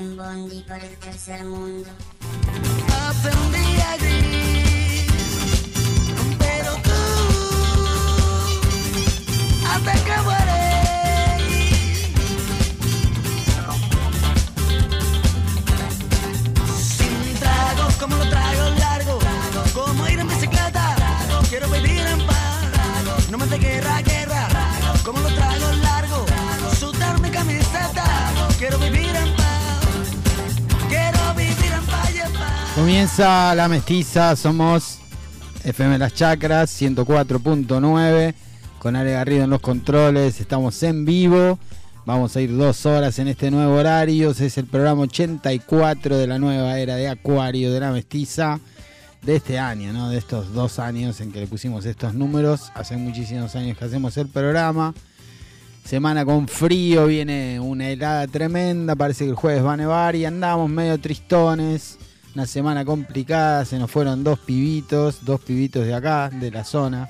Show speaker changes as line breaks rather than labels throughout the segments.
en bondi por el tercer mundo.
Aprendí a
la mestiza, somos FM Las Chacras 104.9 con Ale Garrido en los controles, estamos en vivo, vamos a ir dos horas en este nuevo horario, es el programa 84 de la nueva era de Acuario de la mestiza de este año, ¿no? de estos dos años en que le pusimos estos números, hace muchísimos años que hacemos el programa. Semana con frío, viene una helada tremenda, parece que el jueves va a nevar y andamos medio tristones. Una semana complicada, se nos fueron dos pibitos, dos pibitos de acá, de la zona,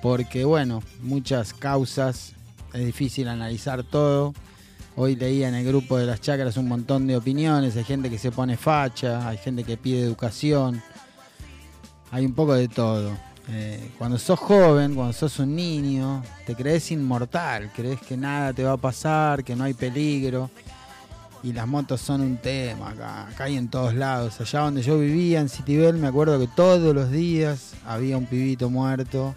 porque bueno, muchas causas, es difícil analizar todo. Hoy leía en el grupo de las chacras un montón de opiniones, hay gente que se pone facha, hay gente que pide educación, hay un poco de todo. Eh, cuando sos joven, cuando sos un niño, te crees inmortal, crees que nada te va a pasar, que no hay peligro. Y las motos son un tema acá, acá y en todos lados. Allá donde yo vivía, en Citibel, me acuerdo que todos los días había un pibito muerto.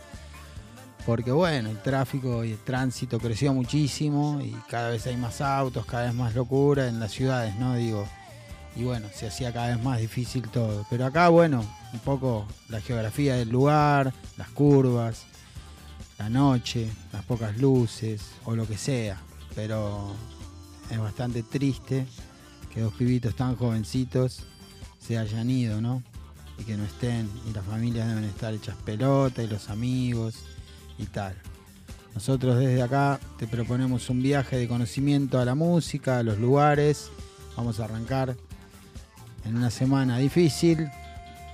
Porque bueno, el tráfico y el tránsito creció muchísimo y cada vez hay más autos, cada vez más locura en las ciudades, ¿no? Digo, y bueno, se hacía cada vez más difícil todo. Pero acá, bueno, un poco la geografía del lugar, las curvas, la noche, las pocas luces o lo que sea. Pero es bastante triste que dos pibitos tan jovencitos se hayan ido, ¿no? Y que no estén, y las familias deben estar hechas pelota, y los amigos, y tal. Nosotros desde acá te proponemos un viaje de conocimiento a la música, a los lugares. Vamos a arrancar en una semana difícil,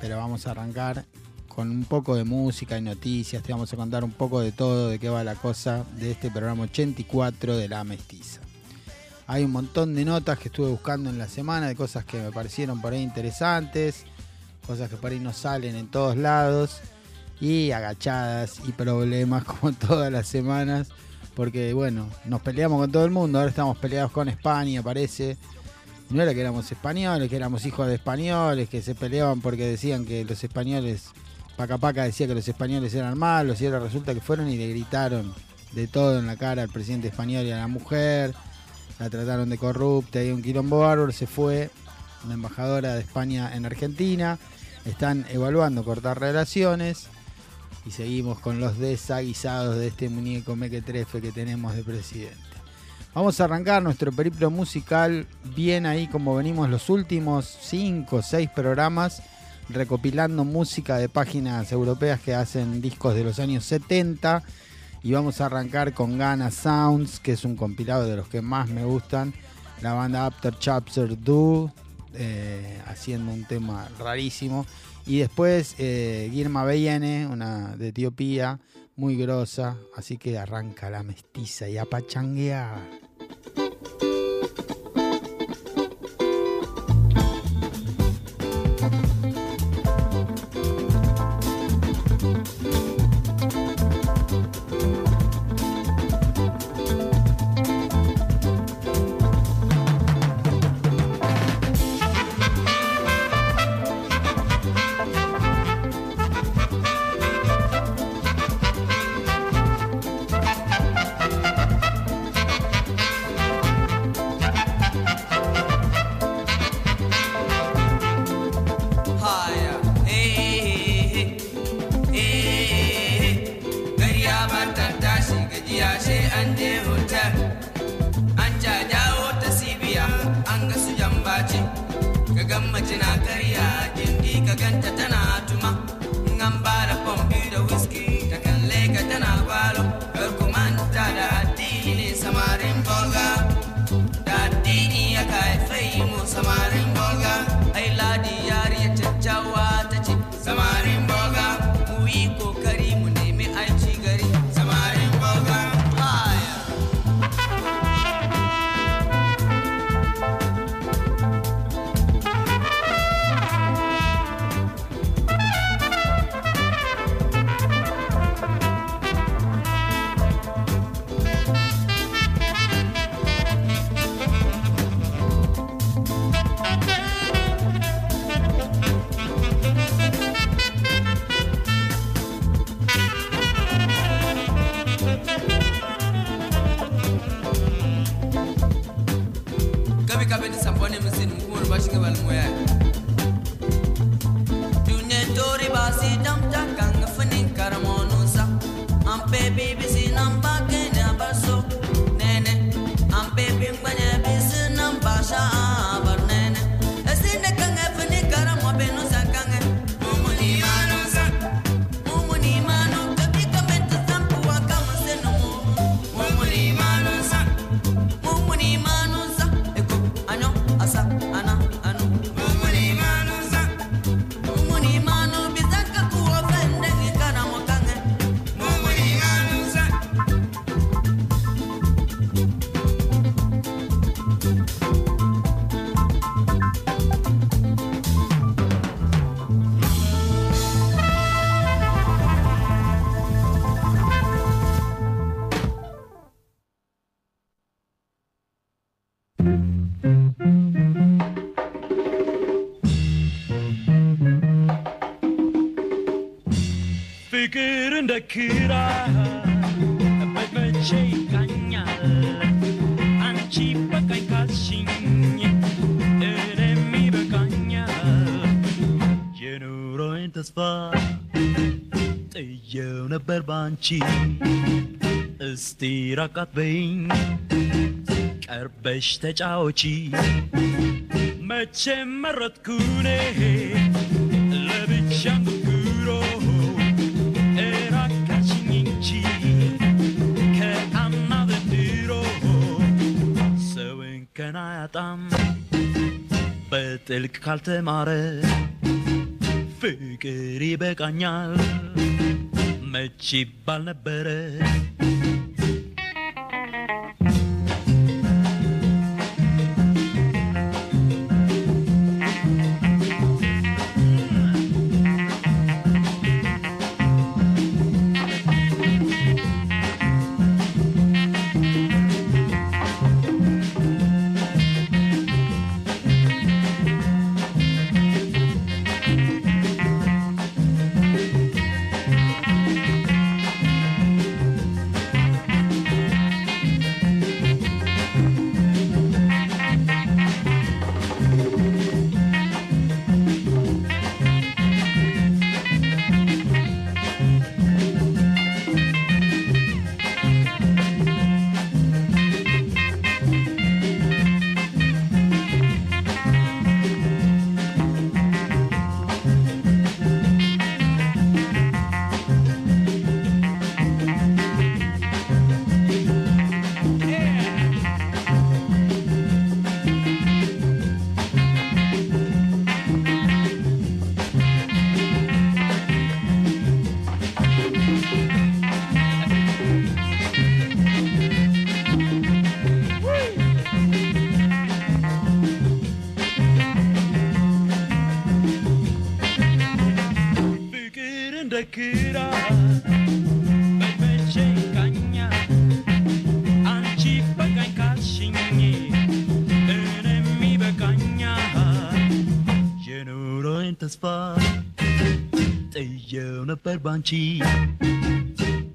pero vamos a arrancar con un poco de música y noticias. Te vamos a contar un poco de todo, de qué va la cosa de este programa 84 de La Mestiza. Hay un montón de notas que estuve buscando en la semana, de cosas que me parecieron por ahí interesantes, cosas que por ahí no salen en todos lados, y agachadas y problemas como todas las semanas, porque bueno, nos peleamos con todo el mundo, ahora estamos peleados con España, parece. No era que éramos españoles, que éramos hijos de españoles, que se peleaban porque decían que los españoles, Paca Paca decía que los españoles eran malos, y ahora resulta que fueron y le gritaron de todo en la cara al presidente español y a la mujer la trataron de corrupta y un quilombo bárbaro, se fue la embajadora de España en Argentina, están evaluando cortar relaciones y seguimos con los desaguisados de este muñeco mequetrefe que tenemos de presidente. Vamos a arrancar nuestro periplo musical bien ahí como venimos los últimos 5 o 6 programas recopilando música de páginas europeas que hacen discos de los años 70 y vamos a arrancar con Ghana Sounds, que es un compilado de los que más me gustan. La banda After Chapter Do, eh, haciendo un tema rarísimo. Y después eh, Guilma Beyene, una de Etiopía, muy grosa. Así que arranca la mestiza y a
እንደ ክራር በመቼ ይቃኛል አንቺ በቃኝ ካልሽኝ እኔም ይበቃኛል የኑሮዬን ተስፋ ጥየው ነበር ባንቺ እስቲ ራቃት በይኝ ቀርበሽ ተጫወቺ መቼም መረጥኩኔ ከና ያጣም በጥልቅ ካልተማረ ፍቅር ይበቃኛል መች ይባል ነበረ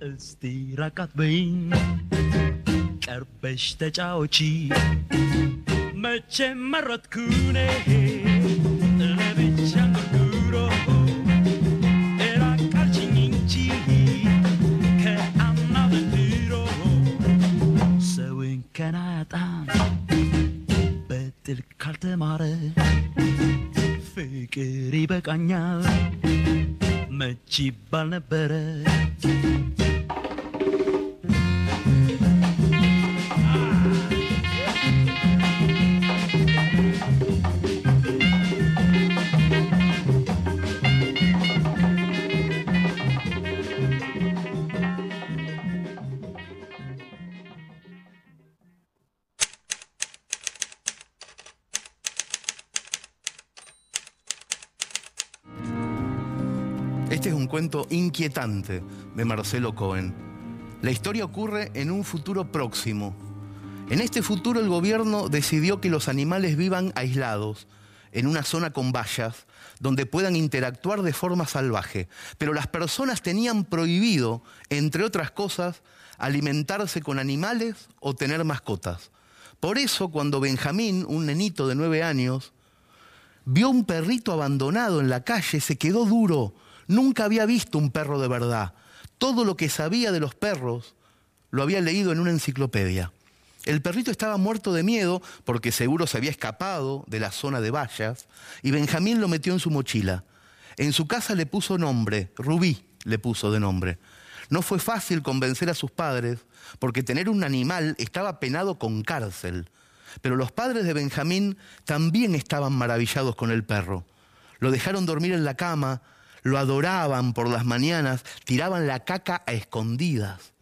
እስቲ ራቃት በይኝ ቀርበሽ ተጫወቺ መቼም መረጥኩኔ ለብቻ ጉርጉሮ እራቃችኝ እንጂ ከአምና ዘንድሮ ሰውን ከና ያጣም በጥልቅ ካልተማረ ፍቅር ይበቃኛል
Chibana better. Inquietante de Marcelo Cohen. La historia ocurre en un futuro próximo. En este futuro el gobierno decidió que los animales vivan aislados, en una zona con vallas, donde puedan interactuar de forma salvaje. Pero las personas tenían prohibido, entre otras cosas, alimentarse con animales o tener mascotas. Por eso, cuando Benjamín, un nenito de nueve años, vio un perrito abandonado en la calle, se quedó duro. Nunca había visto un perro de verdad. Todo lo que sabía de los perros lo había leído en una enciclopedia. El perrito estaba muerto de miedo porque seguro se había escapado de la zona de vallas y Benjamín lo metió en su mochila. En su casa le puso nombre, Rubí le puso de nombre. No fue fácil convencer a sus padres porque tener un animal estaba penado con cárcel. Pero los padres de Benjamín también estaban maravillados con el perro. Lo dejaron dormir en la cama, lo adoraban por las mañanas, tiraban la caca a escondidas.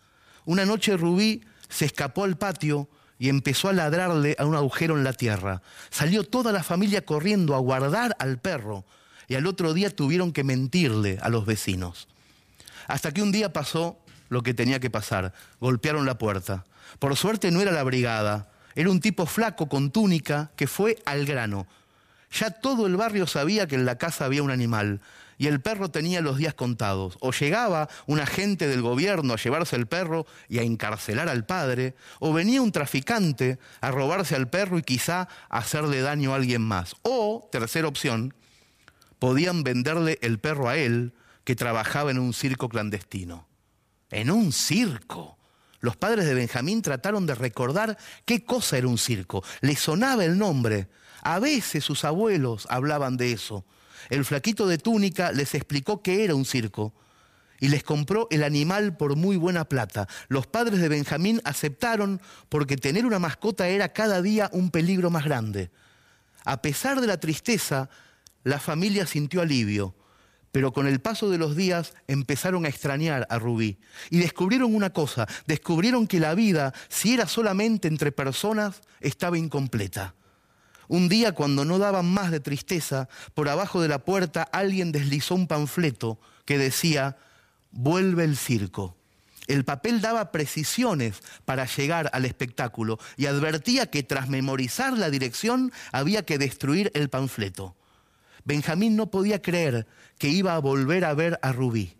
Una noche Rubí se escapó al patio y empezó a ladrarle a un agujero en la tierra. Salió toda la familia corriendo a guardar al perro y al otro día tuvieron que mentirle a los vecinos. Hasta que un día pasó lo que tenía que pasar. Golpearon la puerta. Por suerte no era la brigada, era un tipo flaco con túnica que fue al grano. Ya todo el barrio sabía que en la casa había un animal y el perro tenía los días contados. O llegaba un agente del gobierno a llevarse el perro y a encarcelar al padre, o venía un traficante a robarse al perro y quizá hacerle daño a alguien más. O, tercera opción, podían venderle el perro a él, que trabajaba en un circo clandestino. En un circo. Los padres de Benjamín trataron de recordar qué cosa era un circo. Le sonaba el nombre. A veces sus abuelos hablaban de eso. El flaquito de túnica les explicó qué era un circo y les compró el animal por muy buena plata. Los padres de Benjamín aceptaron porque tener una mascota era cada día un peligro más grande. A pesar de la tristeza, la familia sintió alivio, pero con el paso de los días empezaron a extrañar a Rubí y descubrieron una cosa, descubrieron que la vida, si era solamente entre personas, estaba incompleta. Un día, cuando no daban más de tristeza, por abajo de la puerta alguien deslizó un panfleto que decía, vuelve el circo. El papel daba precisiones para llegar al espectáculo y advertía que tras memorizar la dirección había que destruir el panfleto. Benjamín no podía creer que iba a volver a ver a Rubí.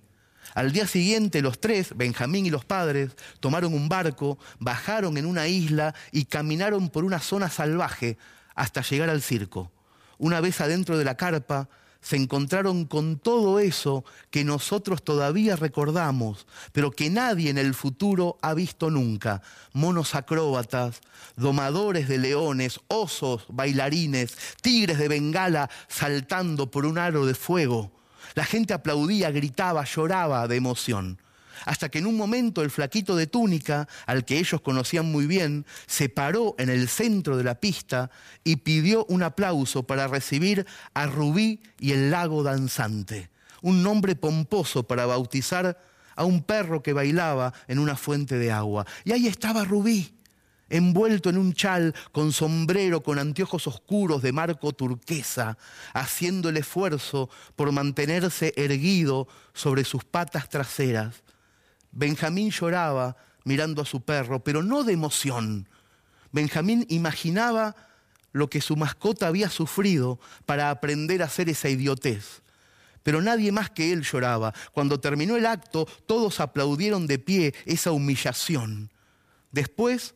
Al día siguiente los tres, Benjamín y los padres, tomaron un barco, bajaron en una isla y caminaron por una zona salvaje hasta llegar al circo. Una vez adentro de la carpa, se encontraron con todo eso que nosotros todavía recordamos, pero que nadie en el futuro ha visto nunca. Monos acróbatas, domadores de leones, osos, bailarines, tigres de bengala saltando por un aro de fuego. La gente aplaudía, gritaba, lloraba de emoción hasta que en un momento el flaquito de túnica, al que ellos conocían muy bien, se paró en el centro de la pista y pidió un aplauso para recibir a Rubí y el lago danzante, un nombre pomposo para bautizar a un perro que bailaba en una fuente de agua. Y ahí estaba Rubí, envuelto en un chal, con sombrero, con anteojos oscuros de marco turquesa, haciendo el esfuerzo por mantenerse erguido sobre sus patas traseras. Benjamín lloraba mirando a su perro, pero no de emoción. Benjamín imaginaba lo que su mascota había sufrido para aprender a hacer esa idiotez. Pero nadie más que él lloraba. Cuando terminó el acto, todos aplaudieron de pie esa humillación. Después,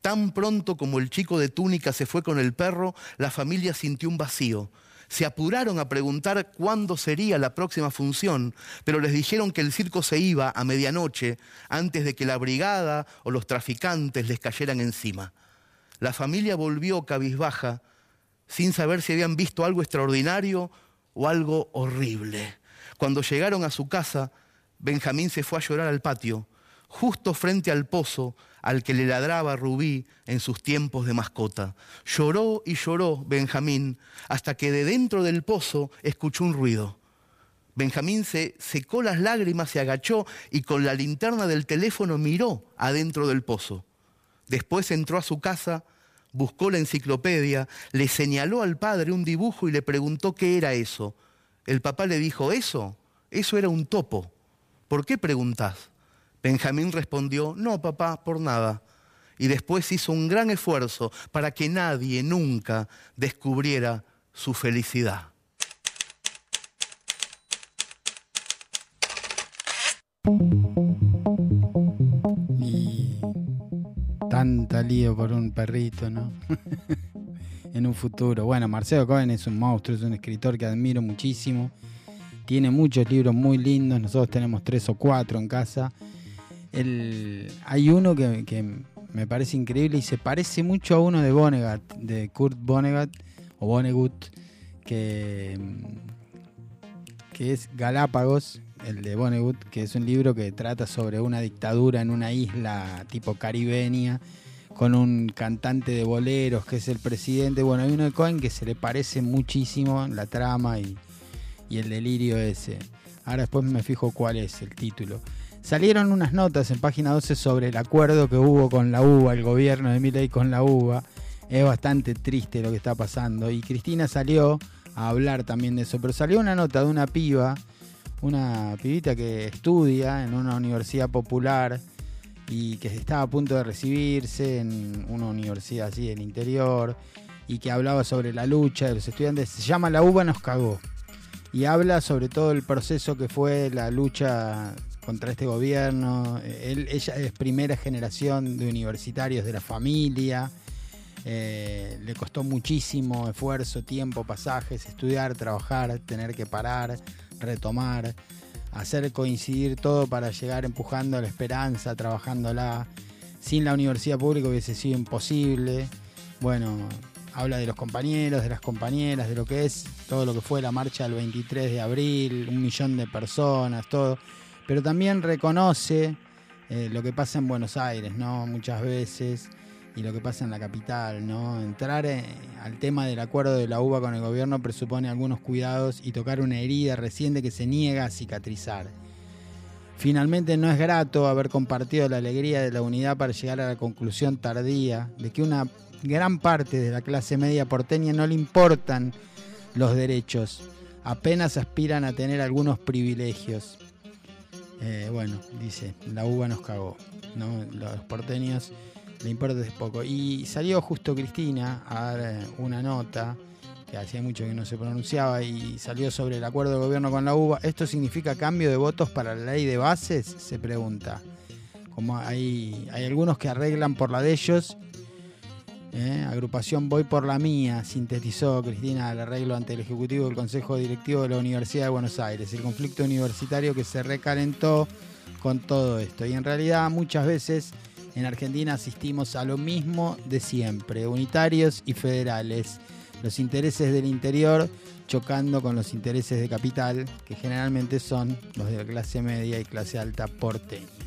tan pronto como el chico de túnica se fue con el perro, la familia sintió un vacío se apuraron a preguntar cuándo sería la próxima función, pero les dijeron que el circo se iba a medianoche antes de que la brigada o los traficantes les cayeran encima. La familia volvió cabizbaja sin saber si habían visto algo extraordinario o algo horrible. Cuando llegaron a su casa, Benjamín se fue a llorar al patio, justo frente al pozo al que le ladraba Rubí en sus tiempos de mascota. Lloró y lloró Benjamín hasta que de dentro del pozo escuchó un ruido. Benjamín se secó las lágrimas, se agachó y con la linterna del teléfono miró adentro del pozo. Después entró a su casa, buscó la enciclopedia, le señaló al padre un dibujo y le preguntó qué era eso. El papá le dijo, eso, eso era un topo. ¿Por qué preguntás? Benjamín respondió, no, papá, por nada. Y después hizo un gran esfuerzo para que nadie nunca descubriera su felicidad.
Y tanta lío por un perrito, ¿no? en un futuro. Bueno, Marcelo Cohen es un monstruo, es un escritor que admiro muchísimo. Tiene muchos libros muy lindos, nosotros tenemos tres o cuatro en casa hay uno que, me parece increíble y se parece mucho a uno de Vonnegut, de Kurt Vonnegut, o Vonnegut, que, que es Galápagos, el de Vonnegut, que es un libro que trata sobre una dictadura en una isla tipo caribeña, con un cantante de boleros que es el presidente. Bueno, hay uno de Cohen que se le parece muchísimo la trama y, y el delirio ese. Ahora después me fijo cuál es el título. Salieron unas notas en página 12 sobre el acuerdo que hubo con la UBA, el gobierno de Milei con la UBA. Es bastante triste lo que está pasando. Y Cristina salió a hablar también de eso. Pero salió una nota de una piba, una pibita que estudia en una universidad popular y que estaba a punto de recibirse en una universidad así del interior y que hablaba sobre la lucha de los estudiantes. Se llama La UBA nos cagó. y habla sobre todo el proceso que fue la lucha contra este gobierno. Él, ella es primera generación de universitarios de la familia. Eh, le costó muchísimo esfuerzo, tiempo, pasajes, estudiar, trabajar, tener que parar, retomar, hacer coincidir todo para llegar empujando la esperanza, trabajándola. Sin la universidad pública hubiese sido imposible. Bueno, habla de los compañeros, de las compañeras, de lo que es todo lo que fue la marcha del 23 de abril, un millón de personas, todo. Pero también reconoce eh, lo que pasa en Buenos Aires, ¿no? Muchas veces, y lo que pasa en la capital, ¿no? Entrar eh, al tema del acuerdo de la UBA con el gobierno presupone algunos cuidados y tocar una herida reciente que se niega a cicatrizar. Finalmente no es grato haber compartido la alegría de la unidad para llegar a la conclusión tardía de que una gran parte de la clase media porteña no le importan los derechos, apenas aspiran a tener algunos privilegios. Eh, bueno, dice, la uva nos cagó, ¿no? Los porteños le importa poco. Y salió justo Cristina a dar eh, una nota que hacía mucho que no se pronunciaba y salió sobre el acuerdo de gobierno con la UBA. ¿Esto significa cambio de votos para la ley de bases? Se pregunta. Como hay, hay algunos que arreglan por la de ellos. ¿Eh? agrupación Voy por la mía, sintetizó Cristina el arreglo ante el Ejecutivo del Consejo Directivo de la Universidad de Buenos Aires. El conflicto universitario que se recalentó con todo esto. Y en realidad muchas veces en Argentina asistimos a lo mismo de siempre, unitarios y federales los intereses del interior chocando con los intereses de capital, que generalmente son los de clase media y clase alta porteña.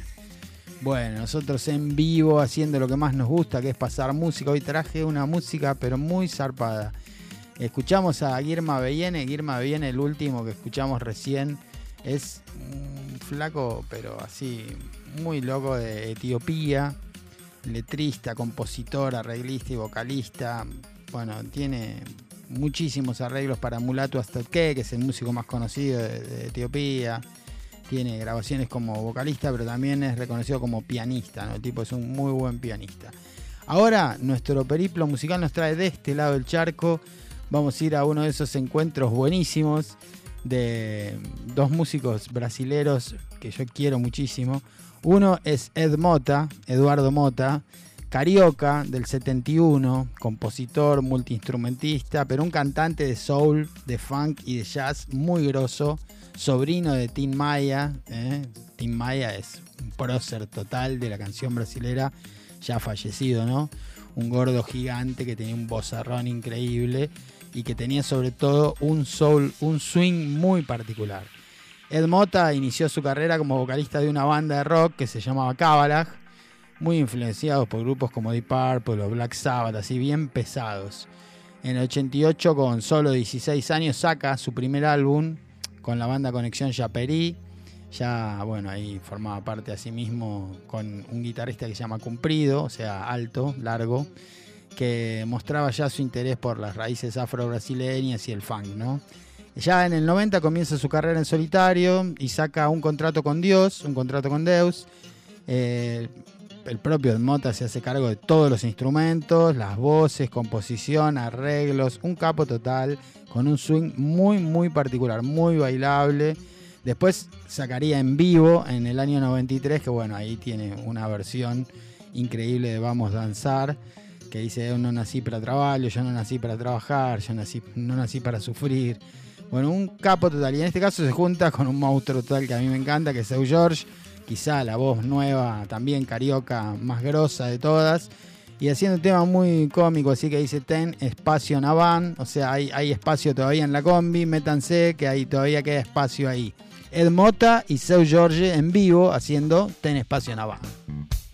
Bueno, nosotros en vivo haciendo lo que más nos gusta, que es pasar música. Hoy traje una música, pero muy zarpada. Escuchamos a Guirma Bellene. Guirma Bellene, el último que escuchamos recién, es un flaco, pero así, muy loco de Etiopía. Letrista, compositor, arreglista y vocalista bueno, tiene muchísimos arreglos para Mulatu Astotke, que es el músico más conocido de, Etiopía. Tiene grabaciones como vocalista, pero también es reconocido como pianista, ¿no? El tipo es un muy buen pianista. Ahora, nuestro periplo musical nos trae de este lado del charco. Vamos a ir a uno de esos encuentros buenísimos de dos músicos brasileros que yo quiero muchísimo. Uno es Ed Mota, Eduardo Mota, Carioca del 71, compositor, multiinstrumentista, pero un cantante de soul, de funk y de jazz muy grosso, sobrino de Tim Maya. ¿eh? Tim Maya es un prócer total de la canción brasilera, ya fallecido, ¿no? Un gordo gigante que tenía un vozarrón increíble y que tenía sobre todo un soul, un swing muy particular. Ed Mota inició su carrera como vocalista de una banda de rock que se llamaba Kabalaj muy influenciados por grupos como Deep Purple o Black Sabbath, así bien pesados. En el 88, con solo 16 años, saca su primer álbum con la banda Conexión Chaperí. Ya, bueno, ahí formaba parte a sí mismo con un guitarrista que se llama Cumprido, o sea, alto, largo, que mostraba ya su interés por las raíces afro-brasileñas y el funk, ¿no? Ya en el 90 comienza su carrera en solitario y saca un contrato con Dios, un contrato con Deus. Eh, el propio Mota se hace cargo de todos los instrumentos, las voces, composición, arreglos, un capo total, con un swing muy, muy particular, muy bailable. Después sacaría en vivo en el año 93, que bueno, ahí tiene una versión increíble de Vamos a Danzar, que dice, yo no nací para trabajar, yo no nací para trabajar, yo nací, no nací para sufrir. Bueno, un capo total. Y en este caso se junta con un monstruo total que a mí me encanta, que es Seu George quizá la voz nueva, también carioca, más grosa de todas. Y haciendo un tema muy cómico, así que dice Ten espacio Navan, o sea, hay, espacio todavía en la combi, métanse que ahí todavía queda espacio ahí. Ed Mota y Seu George en vivo haciendo Ten espacio.
Se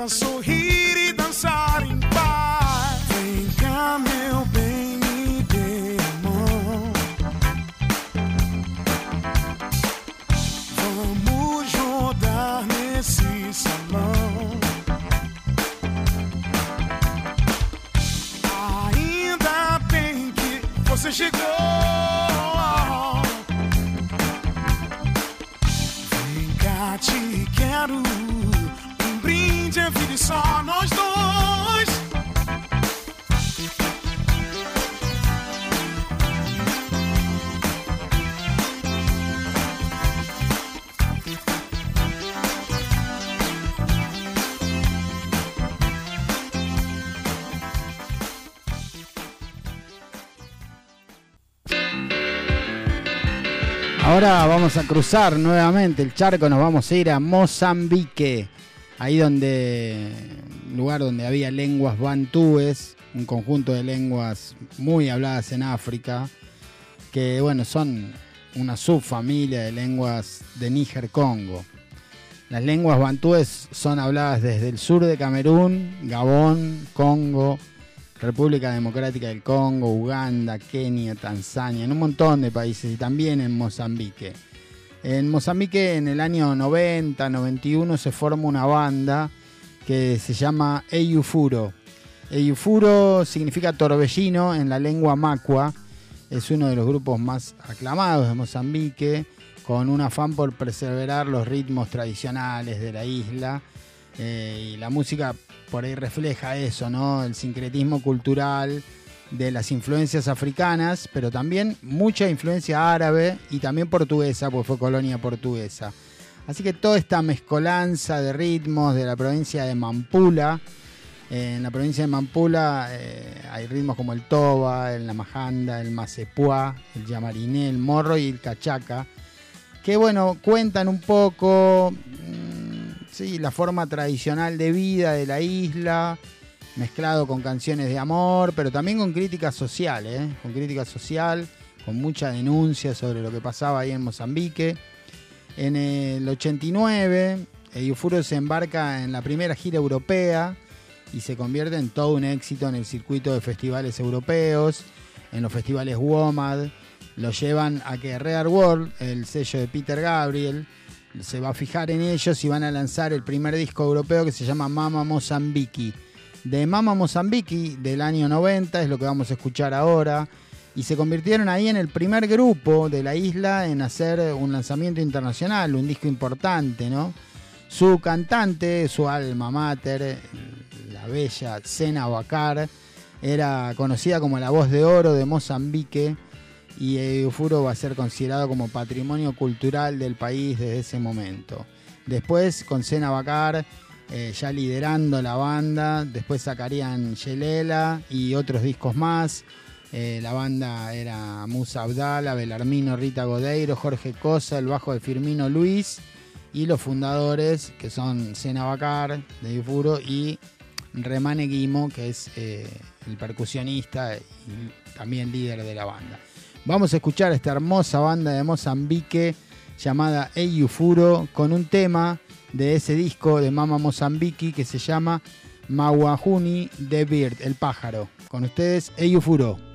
nos resta
Ahora vamos a cruzar nuevamente el charco, nos vamos a ir a Mozambique, ahí donde, lugar donde había lenguas bantúes, un conjunto de lenguas muy habladas en África, que bueno, son una subfamilia de lenguas de Níger-Congo. Las lenguas bantúes son habladas desde el sur de Camerún, Gabón, Congo, República Democrática del Congo, Uganda, Kenia, Tanzania, en un montón de países y también en Mozambique. En Mozambique en el año 90, 91 se forma una banda que se llama Eyufuro. Eyufuro significa torbellino en la lengua macua. Es uno de los grupos más aclamados de Mozambique, con un afán por preservar los ritmos tradicionales de la isla. Eh, y la música por ahí refleja eso, ¿no? El sincretismo cultural de las influencias africanas, pero también mucha influencia árabe y también portuguesa, porque fue colonia portuguesa. Así que toda esta mezcolanza de ritmos de la provincia de Mampula, eh, en la provincia de Mampula eh, hay ritmos como el toba, el namajanda, el macepuá, el yamariné, el morro y el cachaca, que bueno, cuentan un poco sí, la forma tradicional de vida de la isla, mezclado con canciones de amor, pero también con crítica social, ¿eh? con crítica social, con mucha denuncia sobre lo que pasaba ahí en Mozambique. En el 89, Eufuro se embarca en la primera gira europea y se convierte en todo un éxito en el circuito de festivales europeos, en los festivales WOMAD. Lo llevan a que Rare World, el sello de Peter Gabriel, se va a fijar en ellos y van a lanzar el primer disco europeo que se llama Mama Mozambique. De Mama Mozambique del año 90 es lo que vamos a escuchar ahora. Y se convirtieron ahí en el primer grupo de la isla en hacer un lanzamiento internacional, un disco importante, ¿no? Su cantante, su alma mater, la
la bella Sena Bacar, era conocida como la voz de oro de Mozambique y Eufuro va a ser considerado como patrimonio cultural del país desde ese momento. Después con Sena Bacar eh, ya liderando la banda, después sacarían Yelela y otros discos más. Eh, la banda era Musa Abdala, Belarmino, Rita Godeiro, Jorge Cosa, el bajo de Firmino Luis y los fundadores que son Sena Bacar de Eufuro y Remane Guimo, que es eh, el percusionista y también líder de la banda. Vamos a escuchar a esta hermosa banda de Mozambique llamada Eyufuro con un tema de ese disco de Mama Mozambique que se llama Mawahuni de Bird, el pájaro. Con ustedes, Eyufuro.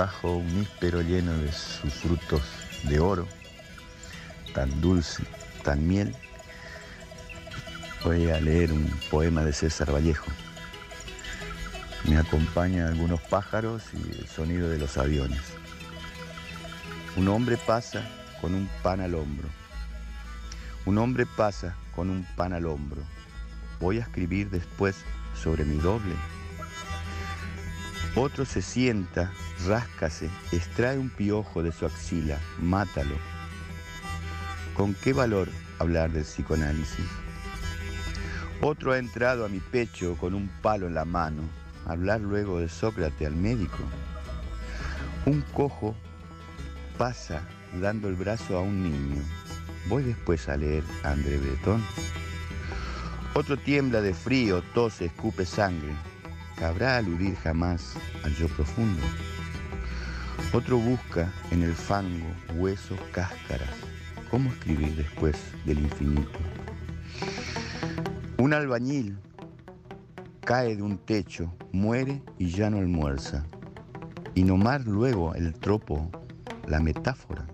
Bajo un níspero lleno de sus frutos de oro, tan dulce, tan miel, voy a leer un poema de César Vallejo. Me acompañan algunos pájaros y el sonido de los aviones. Un hombre pasa con un pan al hombro. Un hombre pasa con un pan al hombro. Voy a escribir después sobre mi doble. Otro se sienta, ráscase, extrae un piojo de su axila, mátalo. ¿Con qué valor hablar del psicoanálisis? Otro ha entrado a mi pecho con un palo en la mano, hablar luego de Sócrates al médico. Un cojo pasa dando el brazo a un niño. Voy después a leer a André Breton. Otro tiembla de frío, tose, escupe sangre. ¿Cabrá aludir jamás al yo profundo? Otro busca en el fango huesos, cáscaras. ¿Cómo escribir después del infinito? Un albañil cae de un techo, muere y ya no almuerza. Y nomar luego el tropo, la metáfora.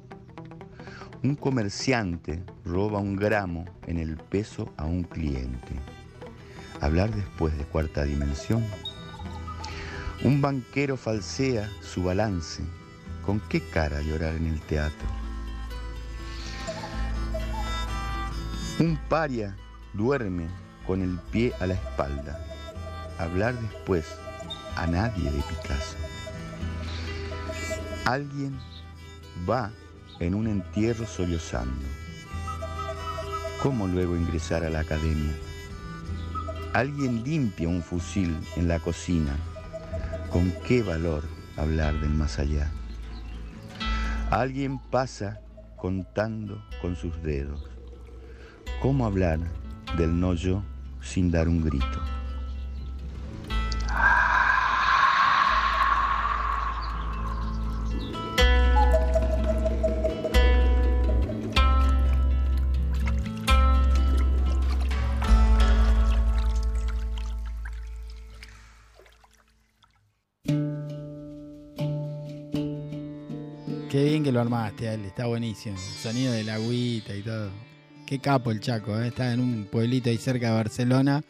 Un comerciante roba un gramo en el peso a un cliente. Hablar después de cuarta dimensión. Un banquero falsea su balance. ¿Con qué cara llorar en el teatro? Un paria duerme con el pie a la espalda. Hablar después a nadie de Picasso. Alguien va en un entierro sollozando. ¿Cómo luego ingresar a la academia? Alguien limpia un fusil en la cocina. ¿Con qué valor hablar del más allá? Alguien pasa contando con sus dedos. ¿Cómo hablar del no yo sin dar un grito?
Está buenísimo. El sonido de la agüita y todo. Qué capo el Chaco, ¿eh? está en un pueblito ahí cerca de Barcelona,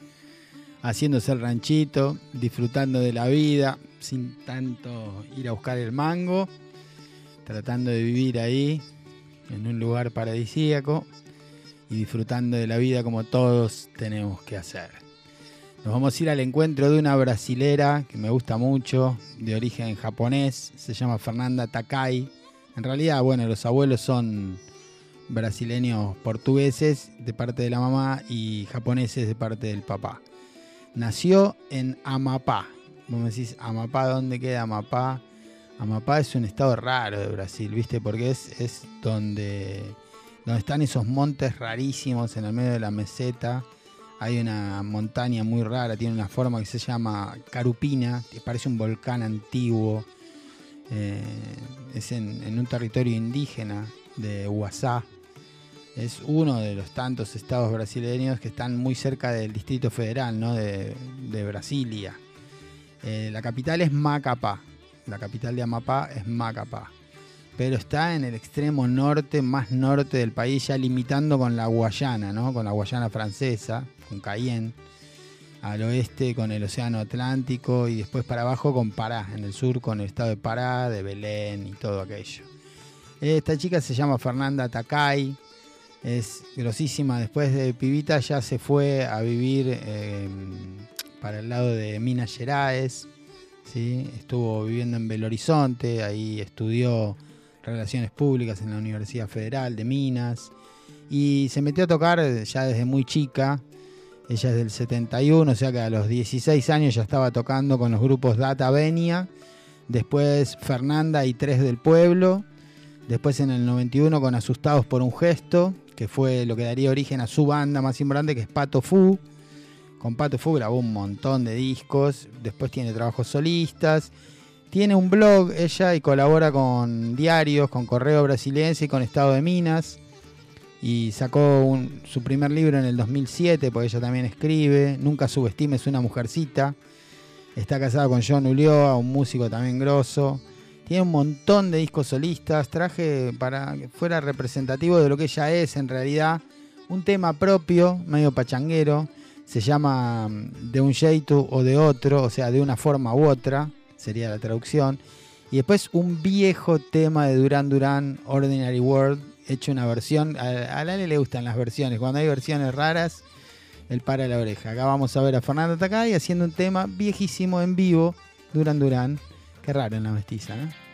haciéndose el ranchito, disfrutando de la vida, sin tanto ir a buscar el mango, tratando de vivir ahí, en un lugar paradisíaco, y disfrutando de la vida como todos tenemos que hacer. Nos vamos a ir al encuentro de una brasilera que me gusta mucho, de origen japonés, se llama Fernanda Takai. En realidad, bueno, los abuelos son brasileños portugueses de parte de la mamá y japoneses de parte del papá. Nació en Amapá. Vos me decís, Amapá, ¿dónde queda Amapá? Amapá es un estado raro de Brasil, ¿viste? Porque es, es donde, donde están esos montes rarísimos en el medio de la meseta. Hay una montaña muy rara, tiene una forma que se llama Carupina, que parece un volcán antiguo. Eh, es en, un territorio indígena de Huasá. Es uno de los tantos estados brasileños que están muy cerca del Distrito Federal, ¿no? de, de Brasilia. Eh, la capital es Macapá. La capital de Amapá es Macapá. Pero está en el extremo norte, más norte del país, ya limitando con la Guayana, ¿no? con la Guayana francesa, con Cayenne al oeste con el Océano Atlántico y después para abajo con Pará, en el sur con el estado de Pará, de Belén y todo aquello. Esta chica se llama Fernanda Takai, es grosísima, después de pibita ya se fue a vivir eh, para el lado de Minas Gerais, ¿sí? estuvo viviendo en Belo Horizonte, ahí estudió Relaciones Públicas en la Universidad Federal de Minas y se metió a tocar ya desde muy chica, ella es del 71, o sea que a los 16 años ya estaba tocando con los grupos Data Venia. Después Fernanda y Tres del Pueblo. Después en el 91 con Asustados por un Gesto, que fue lo que daría origen a su banda más importante, que es Pato Fu. Con Pato Fu grabó un montón de discos. Después tiene trabajos solistas. Tiene un blog ella y colabora con diarios, con Correo Brasiliense y con Estado de Minas y sacó su primer libro en el 2007, porque ella también escribe, Nunca subestimes una mujercita.
Está casada con John Ulloa, un músico también grosso. Tiene un montón de discos solistas. Traje para que fuera representativo de lo que ella es en realidad. Un tema propio, medio pachanguero. Se llama mm, de un jeito o de otro, o sea, de una forma u otra, sería la traducción. Y después un viejo tema de Duran Duran, Ordinary World, hecho una versión. A, a Lale le gustan las versiones. Cuando hay versiones raras, él para la oreja. Acá vamos a ver a Fernanda Takay haciendo un tema viejísimo en vivo, Duran Duran. Qué raro en la mestiza, ¿no?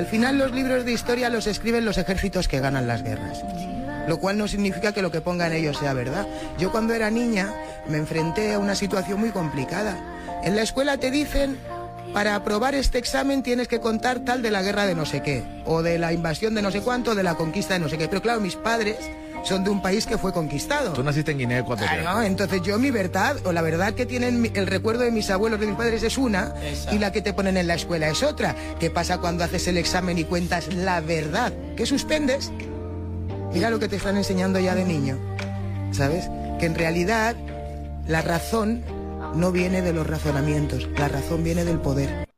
Al final los libros de historia los escriben los ejércitos que ganan las guerras. Lo cual no significa que lo que pongan ellos sea verdad. Yo cuando era niña me enfrenté a una situación muy complicada. En la escuela te dicen, para aprobar este examen tienes que contar tal de la guerra de no sé qué, o de la invasión de no sé cuánto, o de la conquista de no sé qué. Pero claro, mis padres son de un país que fue conquistado.
Tú naciste en Guinea Ecuatorial.
Claro, entonces yo mi verdad, o la verdad que tienen el recuerdo de mis abuelos, de mis padres es una, y la que te ponen en la escuela es otra. ¿Qué pasa cuando haces el examen y cuentas la verdad? ¿Qué suspendes? Mira lo que te están enseñando ya de niño, ¿sabes? Que en realidad la razón no viene de los razonamientos, la razón viene del poder.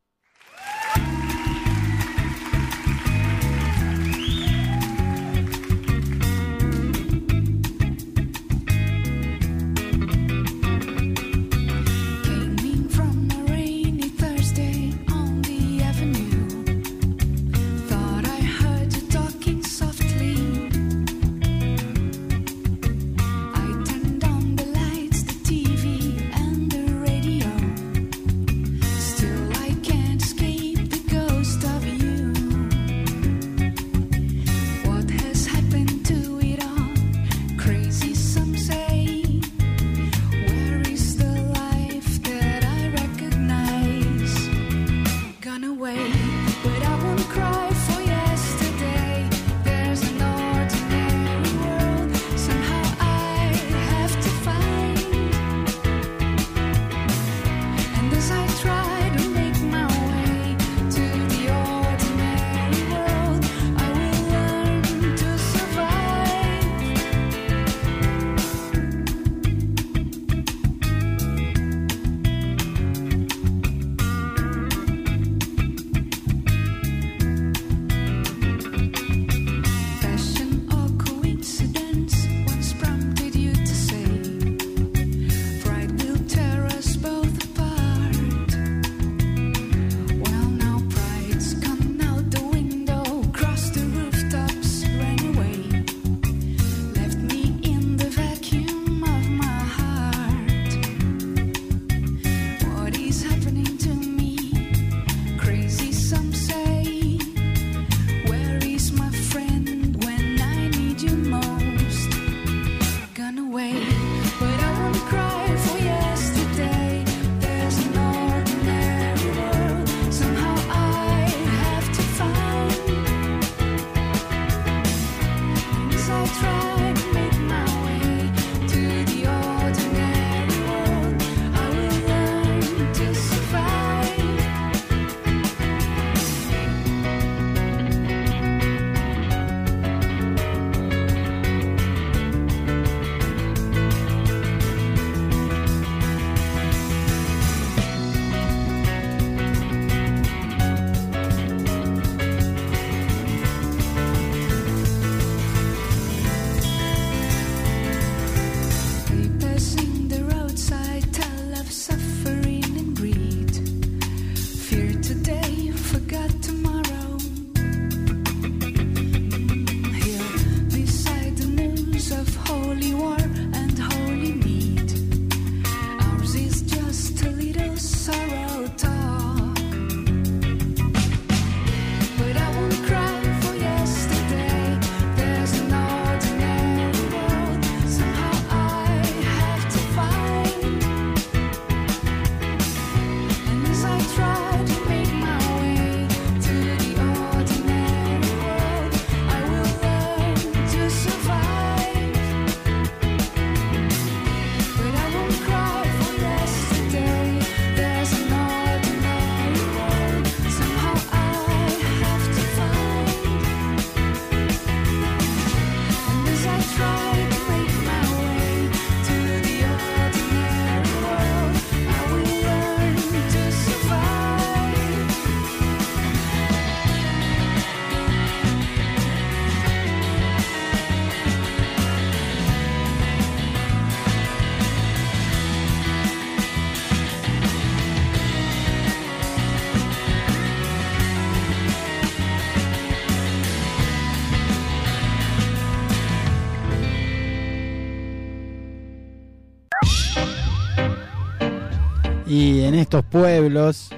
Y en estos pueblos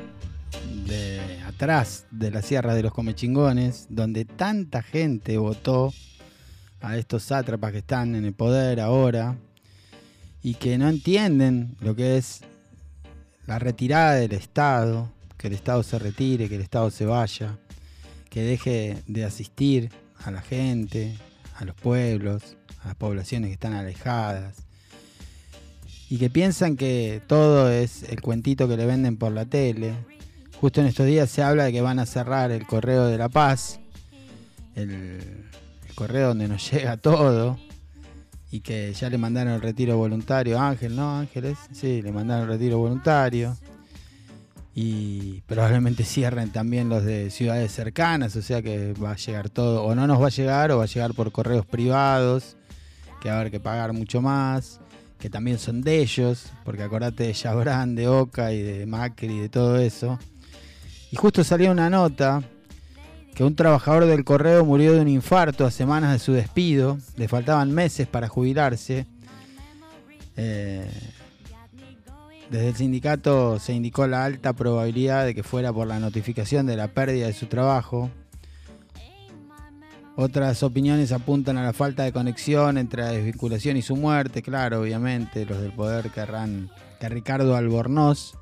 de atrás de la Sierra de los Comechingones, donde tanta gente votó a estos sátrapas que están en el poder ahora y que no entienden lo que es la retirada del Estado, que el Estado se retire, que el Estado se vaya, que deje de asistir a la gente, a los pueblos, a las poblaciones que están alejadas, y que piensan que todo es el cuentito que le venden por la tele. Justo en estos días se habla de que van a cerrar el correo de la paz, el, correo donde nos llega todo, y que ya le mandaron el retiro voluntario. Ángel, ¿no? Ángeles, sí, le mandaron el retiro voluntario. Y probablemente cierren también los de ciudades cercanas, o sea que va a llegar todo, o no nos va a llegar, o va a llegar por correos privados, que va a haber que pagar mucho más, que también son de ellos, porque acordate de Chabrán, de Oca y de Macri y de todo eso. Y justo salió una nota que un trabajador del correo murió de un infarto a semanas de su despido, le faltaban meses para jubilarse. Eh, desde el sindicato se indicó la alta probabilidad de que fuera por la notificación de la pérdida de su trabajo. Otras opiniones apuntan a la falta de conexión entre la desvinculación y su muerte. Claro, obviamente, los del poder querrán que Ricardo Albornoz,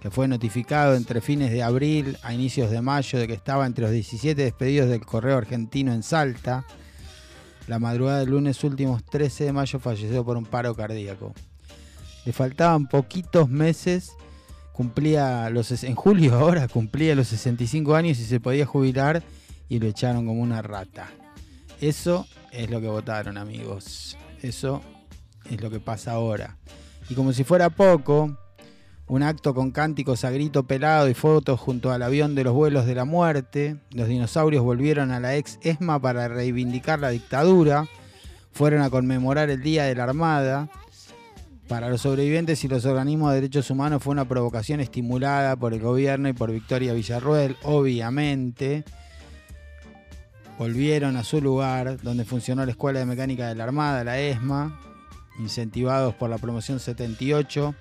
que fue notificado entre fines de abril a inicios de mayo de que estaba entre los 17 despedidos del correo argentino en Salta, la madrugada del lunes últimos 13 de mayo falleció por un paro cardíaco. Le faltaban poquitos meses, cumplía los en julio ahora cumplía los 65 años y se podía jubilar y lo echaron como una rata. Eso es lo que votaron, amigos. Eso es lo que pasa ahora. Y como si fuera poco, un acto con cánticos a grito pelado y fotos junto al avión de los vuelos de la muerte. Los dinosaurios volvieron a la ex ESMA para reivindicar la dictadura. Fueron a conmemorar el Día de la Armada. Para los sobrevivientes y los organismos de derechos humanos fue una provocación estimulada por el gobierno y por Victoria Villarruel, obviamente. Volvieron a su lugar, donde funcionó la Escuela de Mecánica de la Armada, la ESMA, incentivados por la promoción 78,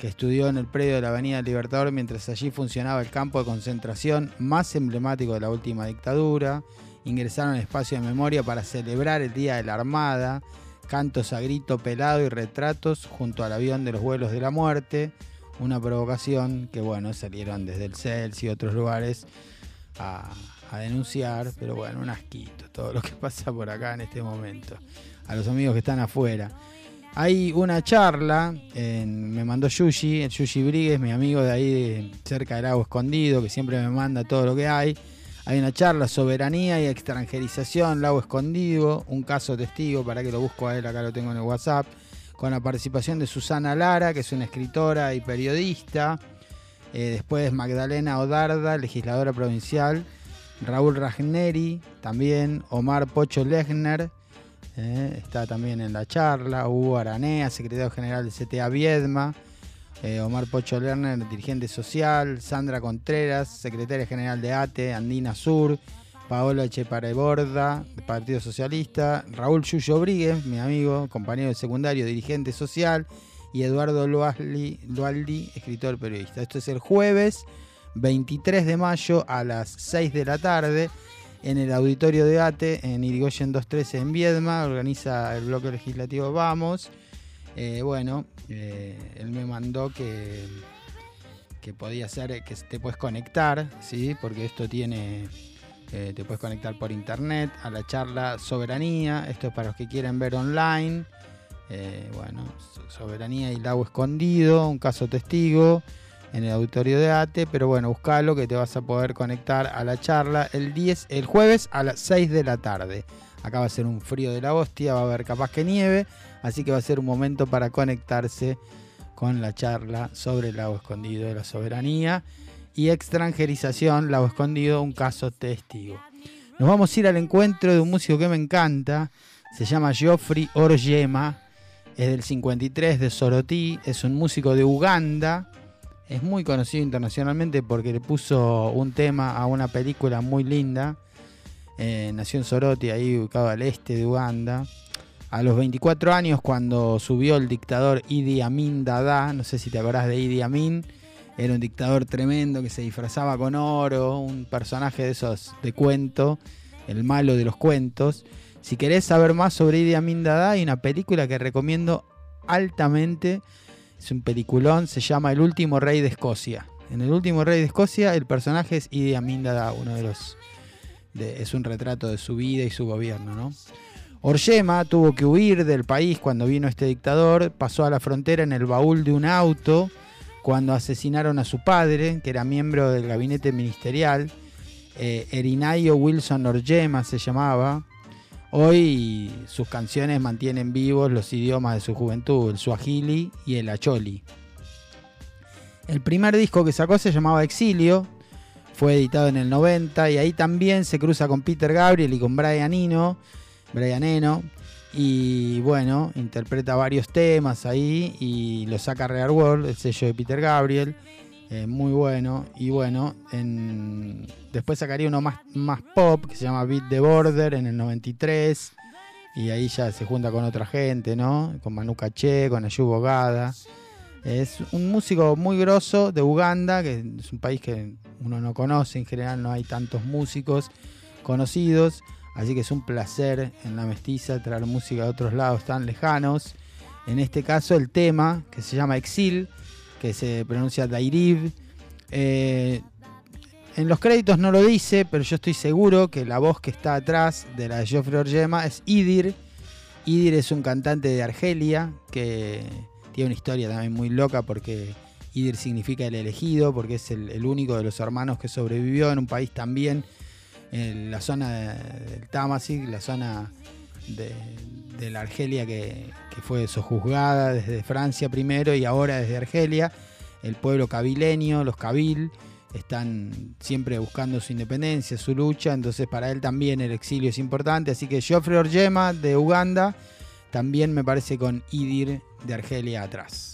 que estudió en el predio de la Avenida Libertador mientras allí funcionaba el campo de concentración más emblemático de la última dictadura. Ingresaron al espacio de memoria para celebrar el Día de la Armada, cantos a grito pelado y retratos junto al avión de los vuelos de la muerte. Una provocación que, bueno, salieron desde el CELS y otros lugares a, a denunciar, pero bueno, un asquito todo lo que pasa por acá en este momento. A los amigos que están afuera. Hay una charla, me mandó Yushi, el Yushi Brigues, mi amigo de ahí cerca del agua escondido, que siempre me manda todo lo que hay. Hay una charla, soberanía y extranjerización, lago escondido, un caso testigo, para que lo busco a él, acá lo tengo en el WhatsApp, con la participación de Susana Lara, que es una escritora y periodista. Eh, después Magdalena Odarda, legisladora provincial. Raúl Ragneri, también. Omar Pocho Lechner, eh, está también en la charla. Hugo Aranea, secretario general del CTA Viedma. Eh, Omar Pocho Lerner, dirigente social. Sandra Contreras, secretaria general de ATE, Andina Sur. Paola Echepareborda, del Partido Socialista. Raúl Yuyo Brigues, mi amigo, compañero de secundario, dirigente social. Y Eduardo Loaldi, escritor periodista. Esto es el jueves 23 de mayo a las 6 de la tarde en el auditorio de ATE en Irigoyen 213 en Viedma. Organiza el bloque legislativo Vamos. Eh, bueno, eh, él me mandó que, que podía ser que te puedes conectar, ¿sí? porque esto tiene, eh, te puedes conectar por internet a la charla Soberanía. Esto es para los que quieren ver online. Eh, bueno, so- Soberanía y Lago Escondido, un caso testigo en el auditorio de ATE, pero bueno, buscalo que te vas a poder conectar a la charla el 10, el jueves a las 6 de la tarde. Acá va a ser un frío de la hostia, va a haber capaz que nieve, así que va a ser un momento para conectarse con la charla sobre el lago escondido de la soberanía y extranjerización, lago escondido, un caso testigo. Nos vamos a ir al encuentro de un músico que me encanta, se llama Geoffrey Orgema, es del 53 de Sorotí, es un músico de Uganda, es muy conocido internacionalmente porque le puso un tema a una película muy linda. Eh, nació en Soroti, ahí ubicado al este de Uganda. A los 24 años, cuando subió el dictador Idi Amin Dada, no sé si te acordás de Idi Amin, Era un dictador tremendo que se disfrazaba con oro, un personaje de esos de cuento, el malo de los cuentos. Si querés saber más sobre Idi Amin Dada, hay una película que recomiendo altamente. Es un peliculón, se llama El último rey de Escocia. En El último rey de Escocia el personaje es Idi Amin uno de los es un retrato de su vida y su gobierno, ¿no? Orgema tuvo que huir del país cuando vino este dictador, pasó a la frontera en el baúl de un auto cuando asesinaron a su padre, que era miembro del gabinete ministerial, eh, Wilson Orgema se llamaba. Hoy sus canciones mantienen vivos los idiomas de su juventud, el suajili y el acholi. El primer disco que sacó se llamaba Exilio, fue editado en el 90 y ahí también se cruza con Peter Gabriel y con Brian Eno, Brian Eno y bueno, interpreta varios temas ahí y lo saca Real World, el sello de Peter Gabriel, eh, muy bueno y bueno, en- después sacaría uno más, más pop que se llama Beat the Border en el 93 y ahí ya se junta con otra gente, ¿no? Con Manu Caché, con Ayub Ogada. Es un músico muy grosso de Uganda, que es un país que uno no conoce, en general no hay tantos músicos conocidos, así que es un placer en la mestiza traer música de otros lados tan lejanos. En este caso el tema, que se llama Exil, que se pronuncia Dairiv. Eh, en los créditos no lo dice, pero yo estoy seguro que la voz que está atrás de la de Geoffrey Orgema es Idir. Idir es un cantante de Argelia que tiene una historia también muy loca porque Idir significa el elegido, porque es el, único de los hermanos que sobrevivió en un país también, en la zona de- del Tamasig, la zona de, la Argelia que, que fue sojuzgada desde Francia primero y ahora desde Argelia. El pueblo cabileño, los kabil, están siempre buscando su independencia, su lucha, entonces para él también el exilio es importante. Así que Geoffrey Orgema de Uganda también me parece con Idir de Argelia atrás.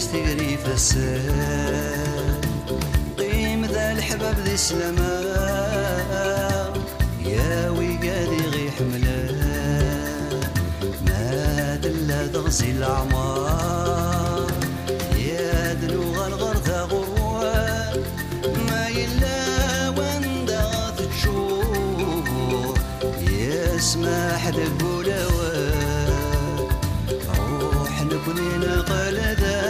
العريس تجري فساد قيم ذا الحباب ذي سلامة يا ويقادي غي حملة ما دلا تغزي العمار يا دلو غرغر ذا غروان ما يلا وندا تشوف يا سماح لك روح نبني نقل ذا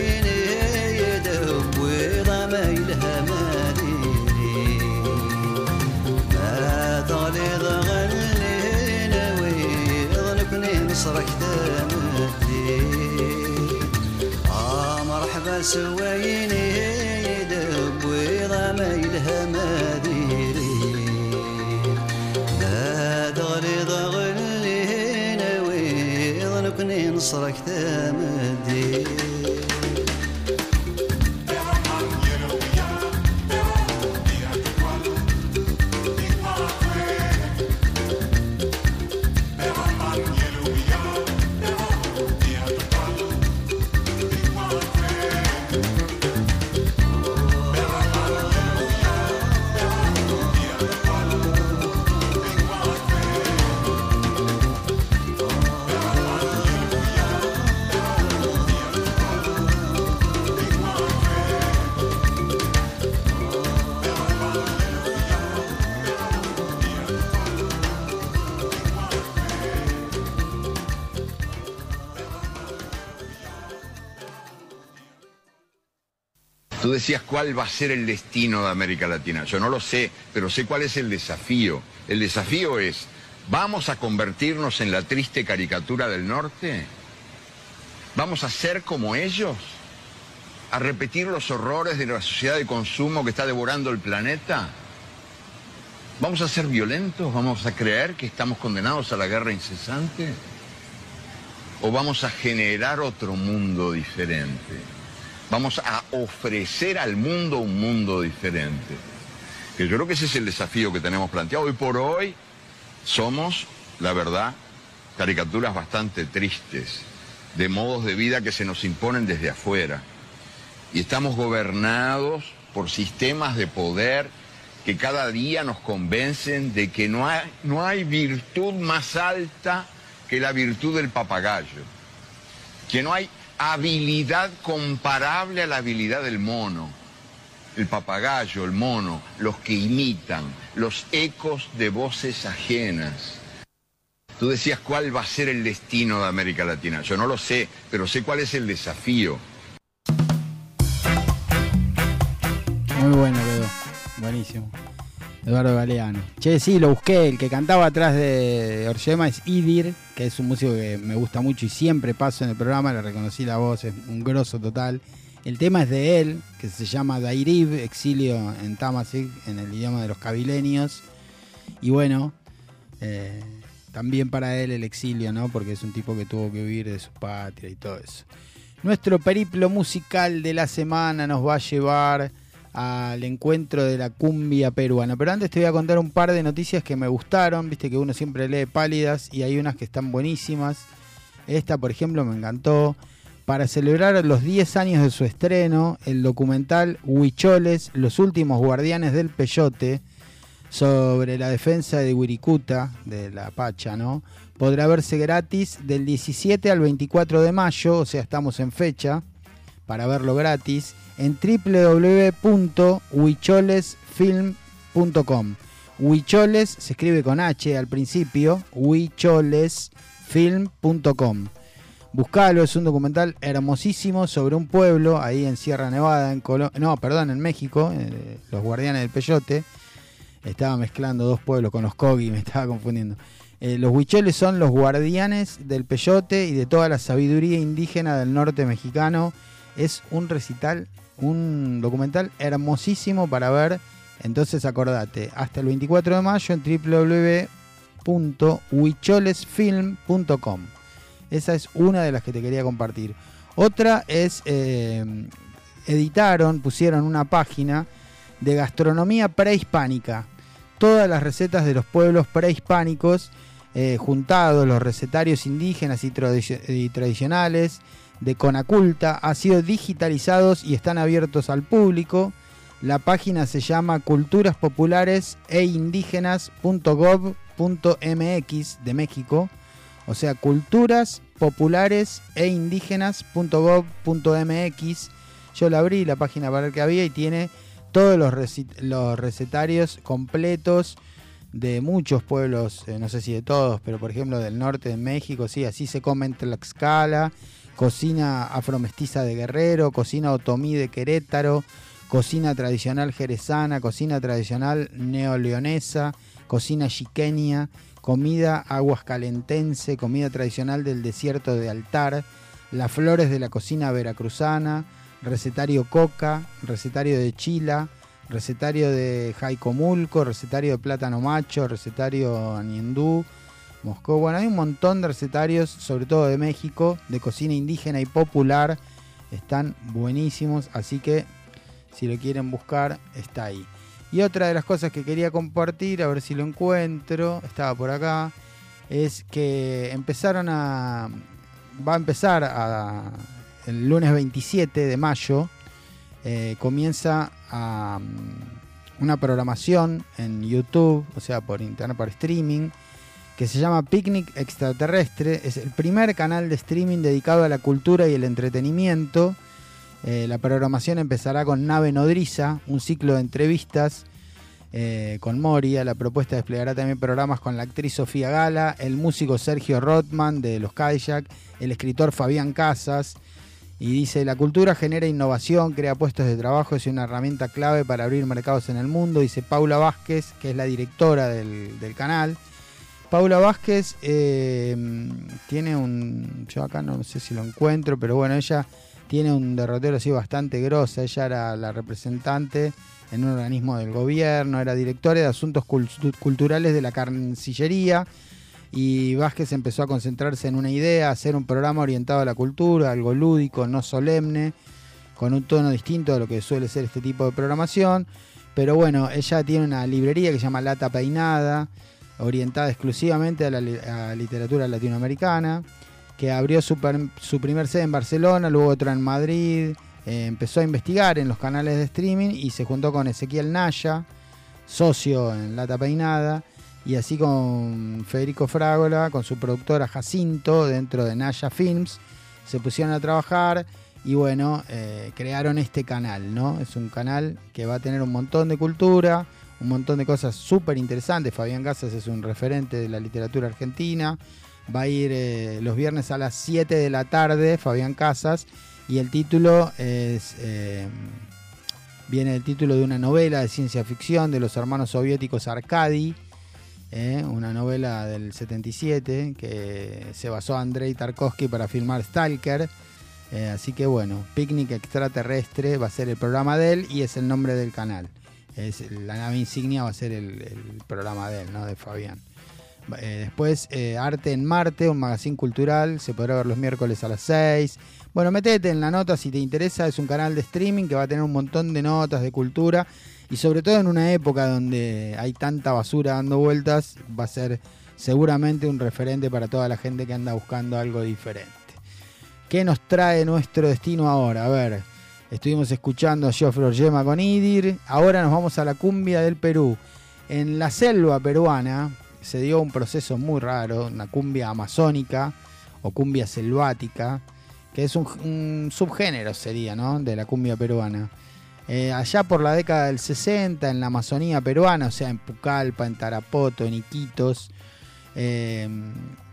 away. Decías cuál va a ser el destino de América Latina. Yo no lo sé, pero sé cuál es el desafío. El desafío es, ¿vamos a convertirnos en la triste caricatura del norte? ¿Vamos a ser como ellos? ¿A repetir los horrores de la sociedad de consumo que está devorando el planeta? ¿Vamos a ser violentos? ¿Vamos a creer que estamos condenados a la guerra incesante? ¿O vamos a generar otro mundo diferente? Vamos a ofrecer al mundo un mundo diferente. Que yo creo que ese es el desafío que tenemos planteado. Hoy por hoy somos, la verdad, caricaturas bastante tristes de modos de vida que se nos imponen desde afuera. Y estamos gobernados por sistemas de poder que cada día nos convencen de que no hay, no hay virtud más alta que la virtud del papagayo. Que no hay habilidad comparable a la habilidad del mono. El papagayo, el mono, los que imitan, los ecos de voces ajenas. Tú decías cuál va a ser el destino de América Latina. Yo no lo sé, pero sé cuál es el desafío.
Muy bueno quedó. Buenísimo. Eduardo Galeano. Che, sí, lo busqué. El que cantaba atrás de Orgema es Idir, que es un músico que me gusta mucho y siempre paso en el programa. Le reconocí la voz, es un grosso total. El tema es de él, que se llama Dairib, exilio en Tamasik, en el idioma de los cabilenios. Y bueno, eh, también para él el exilio, ¿no? Porque es un tipo que tuvo que huir de su patria y todo eso. Nuestro periplo musical de la semana nos va a llevar al encuentro de la cumbia peruana. Pero antes te voy a contar un par de noticias que me gustaron. Viste que uno siempre lee pálidas y hay unas que están buenísimas. Esta, por ejemplo, me encantó. Para celebrar los 10 años de su estreno, el documental Huicholes, los últimos guardianes del Peyote, sobre la defensa de Wirikuta, de la Pacha, ¿no? Podrá verse gratis del 17 al 24 de mayo, o sea, estamos en fecha para verlo gratis en www.huicholesfilm.com. Huicholes se escribe con H al principio, huicholesfilm.com. Buscalo, es un documental hermosísimo sobre un pueblo ahí en Sierra Nevada, en Colo no, perdón, en México, eh, los guardianes del Peyote. Estaba mezclando dos pueblos con los Kogi, me estaba confundiendo. Eh, los huicholes son los guardianes del Peyote y de toda la sabiduría indígena del norte mexicano. Es un recital, un documental hermosísimo para ver. Entonces acordate, hasta el 24 de mayo en www.huicholesfilm.com. Esa es una de las que te quería compartir. Otra es, eh, editaron, pusieron una página de gastronomía prehispánica. Todas las recetas de los pueblos prehispánicos, eh, juntados, los recetarios indígenas y, tradi- y tradicionales de Conaculta, han sido digitalizados y están abiertos al público. La página se llama culturas populares e indígenas.gov.mx de México. O sea, culturas populares e indígenas.gov.mx. Yo la abrí la página para ver qué había y tiene todos los, los recetarios completos de muchos pueblos, eh, no sé si de todos, pero por ejemplo del norte de México, sí, así se come en Tlaxcala, cocina afromestiza de Guerrero, cocina otomí de Querétaro, cocina tradicional jerezana, cocina tradicional neoleonesa, cocina chiqueña, comida aguascalentense, comida tradicional del desierto de Altar, las flores de la cocina veracruzana, recetario Coca, recetario de Chila, recetario de Jaicomulco, recetario de Plátano Macho, recetario Aniendú, Moscú. Bueno, hay un montón de recetarios, sobre todo de México, de cocina indígena y popular. Están buenísimos, así que si lo quieren buscar, está ahí. Y otra de las cosas que quería compartir, a ver si lo encuentro, estaba por acá, es que empezaron a. Va a empezar el lunes 27 de mayo, eh, comienza a, mm, una programación en YouTube, o sea, por internet, por streaming, que se llama Picnic Extraterrestre. Es el primer canal de streaming dedicado a la cultura y el entretenimiento. Eh, la programación empezará con Nave Nodriza, un ciclo de entrevistas eh, con Moria. La propuesta desplegará también programas con la actriz Sofía Gala, el músico Sergio Rothman de los Kayak, el escritor Fabián Casas. Y dice, la cultura genera innovación, crea puestos de trabajo, es una herramienta clave para abrir mercados en el mundo, dice Paula Vázquez, que es la directora del canal. Paula Vázquez eh, tiene un, yo acá no sé si lo encuentro, pero bueno, ella tiene un derrotero así bastante grosso, ella era la representante en un organismo del gobierno, era directora de asuntos cult- culturales de la Cancillería y Vázquez empezó a concentrarse en una idea, hacer un programa orientado a la cultura, algo lúdico, no solemne, con un tono distinto de lo que suele ser este tipo de programación. Pero bueno, ella tiene una librería que se llama Lata Peinada, orientada exclusivamente a la literatura latinoamericana, que abrió su, su primer sede en Barcelona, luego otra en Madrid, eh, empezó a investigar en los canales de streaming y se juntó con Ezequiel Naya, socio en Lata Peinada, y así con Federico Frágola, con su productora Jacinto, dentro de Naya Films, se pusieron a trabajar y bueno, eh, crearon este canal, ¿no? Es un canal que va a tener un montón de cultura, un montón de cosas súper interesantes. Fabián Casas es un referente de la literatura argentina. Va a ir eh, los viernes a las 7 de la tarde, Fabián Casas, y el título es... eh, viene el título de una novela de ciencia ficción de los hermanos soviéticos Arkady, eh, una novela del 77 que se basó Andrei Tarkovsky para filmar Stalker. Así que bueno, Picnic Extraterrestre va a ser el programa de él y es el nombre del canal. Es, la nave insignia va a ser el, programa de él, ¿no? De Fabián. Eh, después, eh, Arte en Marte, un magazine cultural, se podrá ver los miércoles a las 6. Bueno, metete en la nota si te interesa, es un canal de streaming que va a tener un montón de notas de cultura y sobre todo en una época donde hay tanta basura dando vueltas, va a ser seguramente un referente para toda la gente que anda buscando algo diferente. ¿Qué nos trae nuestro destino ahora? A ver, estuvimos escuchando a Geoffrey Orgema con Idir, ahora nos vamos a la cumbia del Perú. En la selva peruana se dio un proceso muy raro, una cumbia amazónica o cumbia selvática, que es un, subgénero sería, ¿no? De la cumbia peruana. Eh, allá por la década del 60, en la Amazonía peruana, o sea, en Pucallpa, en Tarapoto, en Iquitos, eh,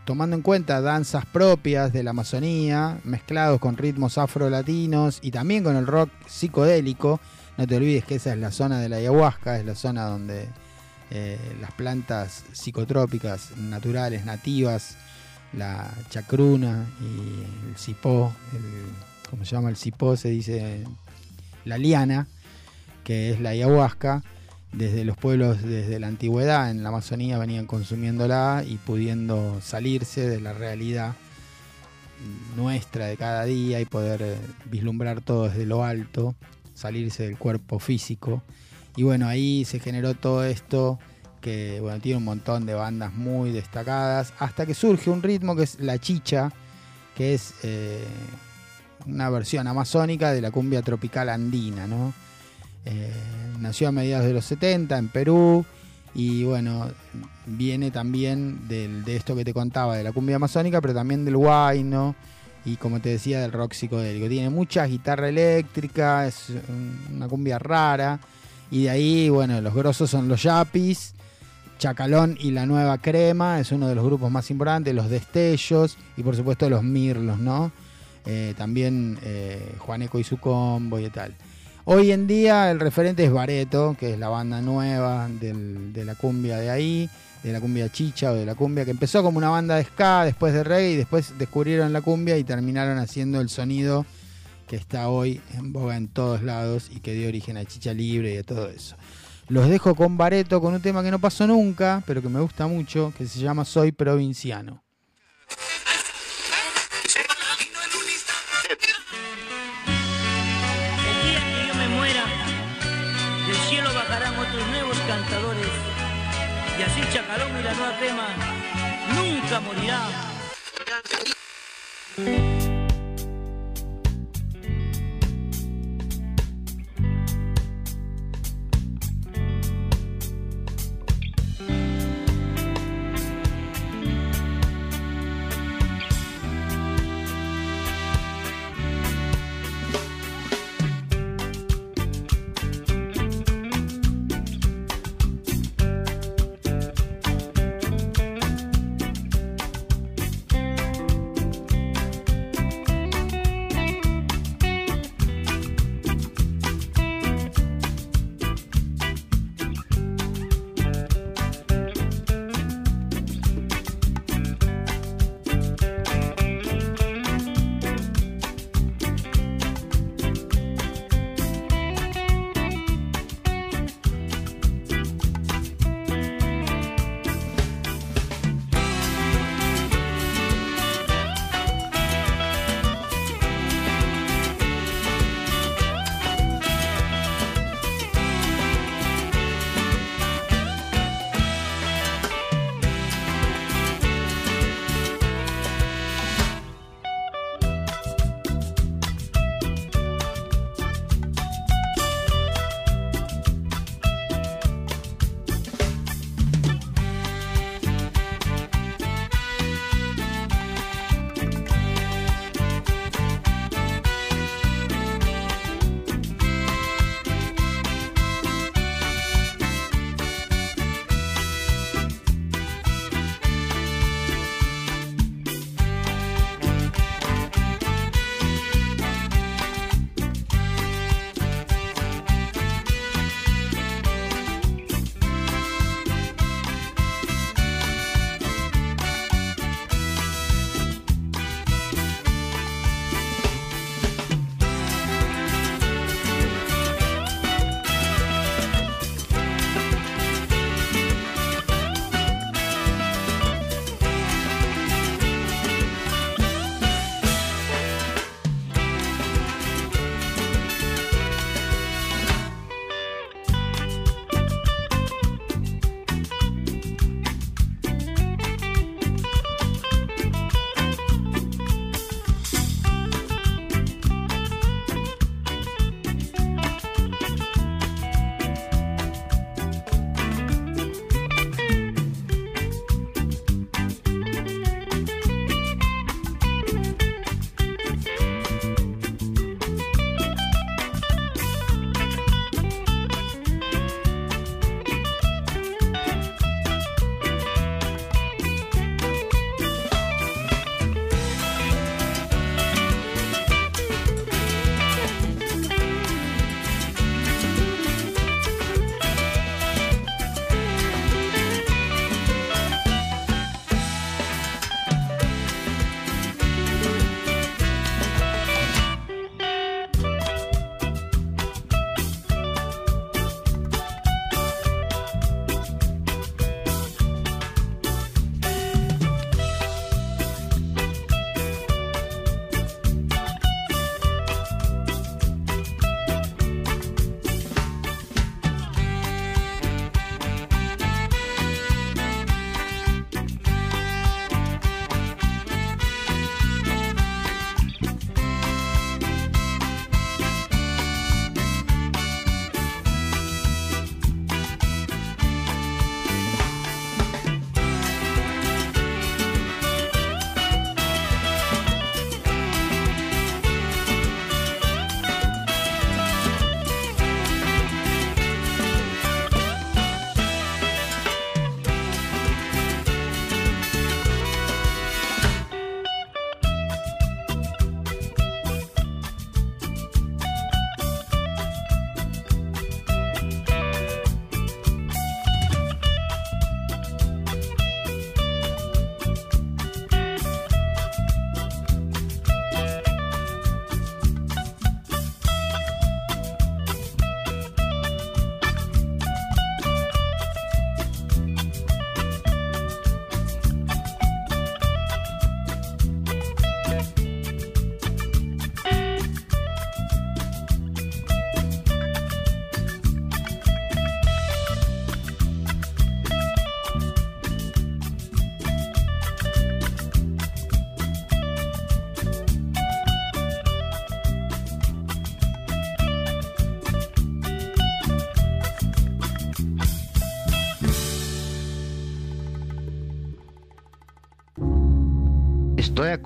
tomando en cuenta danzas propias de la Amazonía, mezclados con ritmos afro-latinos y también con el rock psicodélico. No te olvides que esa es la zona de la ayahuasca, es la zona donde eh, las plantas psicotrópicas naturales, nativas, la chacruna y el cipó, el, ¿cómo se llama el cipó? Se dice la liana, que es la ayahuasca, desde los pueblos, desde la antigüedad en la Amazonía venían consumiéndola y pudiendo salirse de la realidad nuestra de cada día y poder eh, vislumbrar todo desde lo alto, salirse del cuerpo físico. Y bueno, ahí se generó todo esto que bueno, tiene un montón de bandas muy destacadas, hasta que surge un ritmo que es la chicha, que es eh, una versión amazónica de la cumbia tropical andina, ¿no? Eh, nació a mediados de los 70 en Perú y bueno, viene también del- de esto que te contaba, de la cumbia amazónica, pero también del guayno y como te decía, del rock psicodélico. Tiene mucha guitarra eléctrica, es un- una cumbia rara y de ahí, bueno, los grosos son los yapis. Chacalón y la Nueva Crema es uno de los grupos más importantes, los Destellos y por supuesto los Mirlos, ¿no? Eh, también eh, Juaneco y su combo y tal. Hoy en día el referente es Bareto, que es la banda nueva de la cumbia de ahí, de la cumbia chicha o de la cumbia, que empezó como una banda de ska, después de reggae y después descubrieron la cumbia y terminaron haciendo el sonido que está hoy en boga en todos lados y que dio origen a Chicha Libre y a todo eso. Los dejo con Bareto con un tema que no pasó nunca, pero que me gusta mucho, que se llama Soy Provinciano.
Mm-hmm.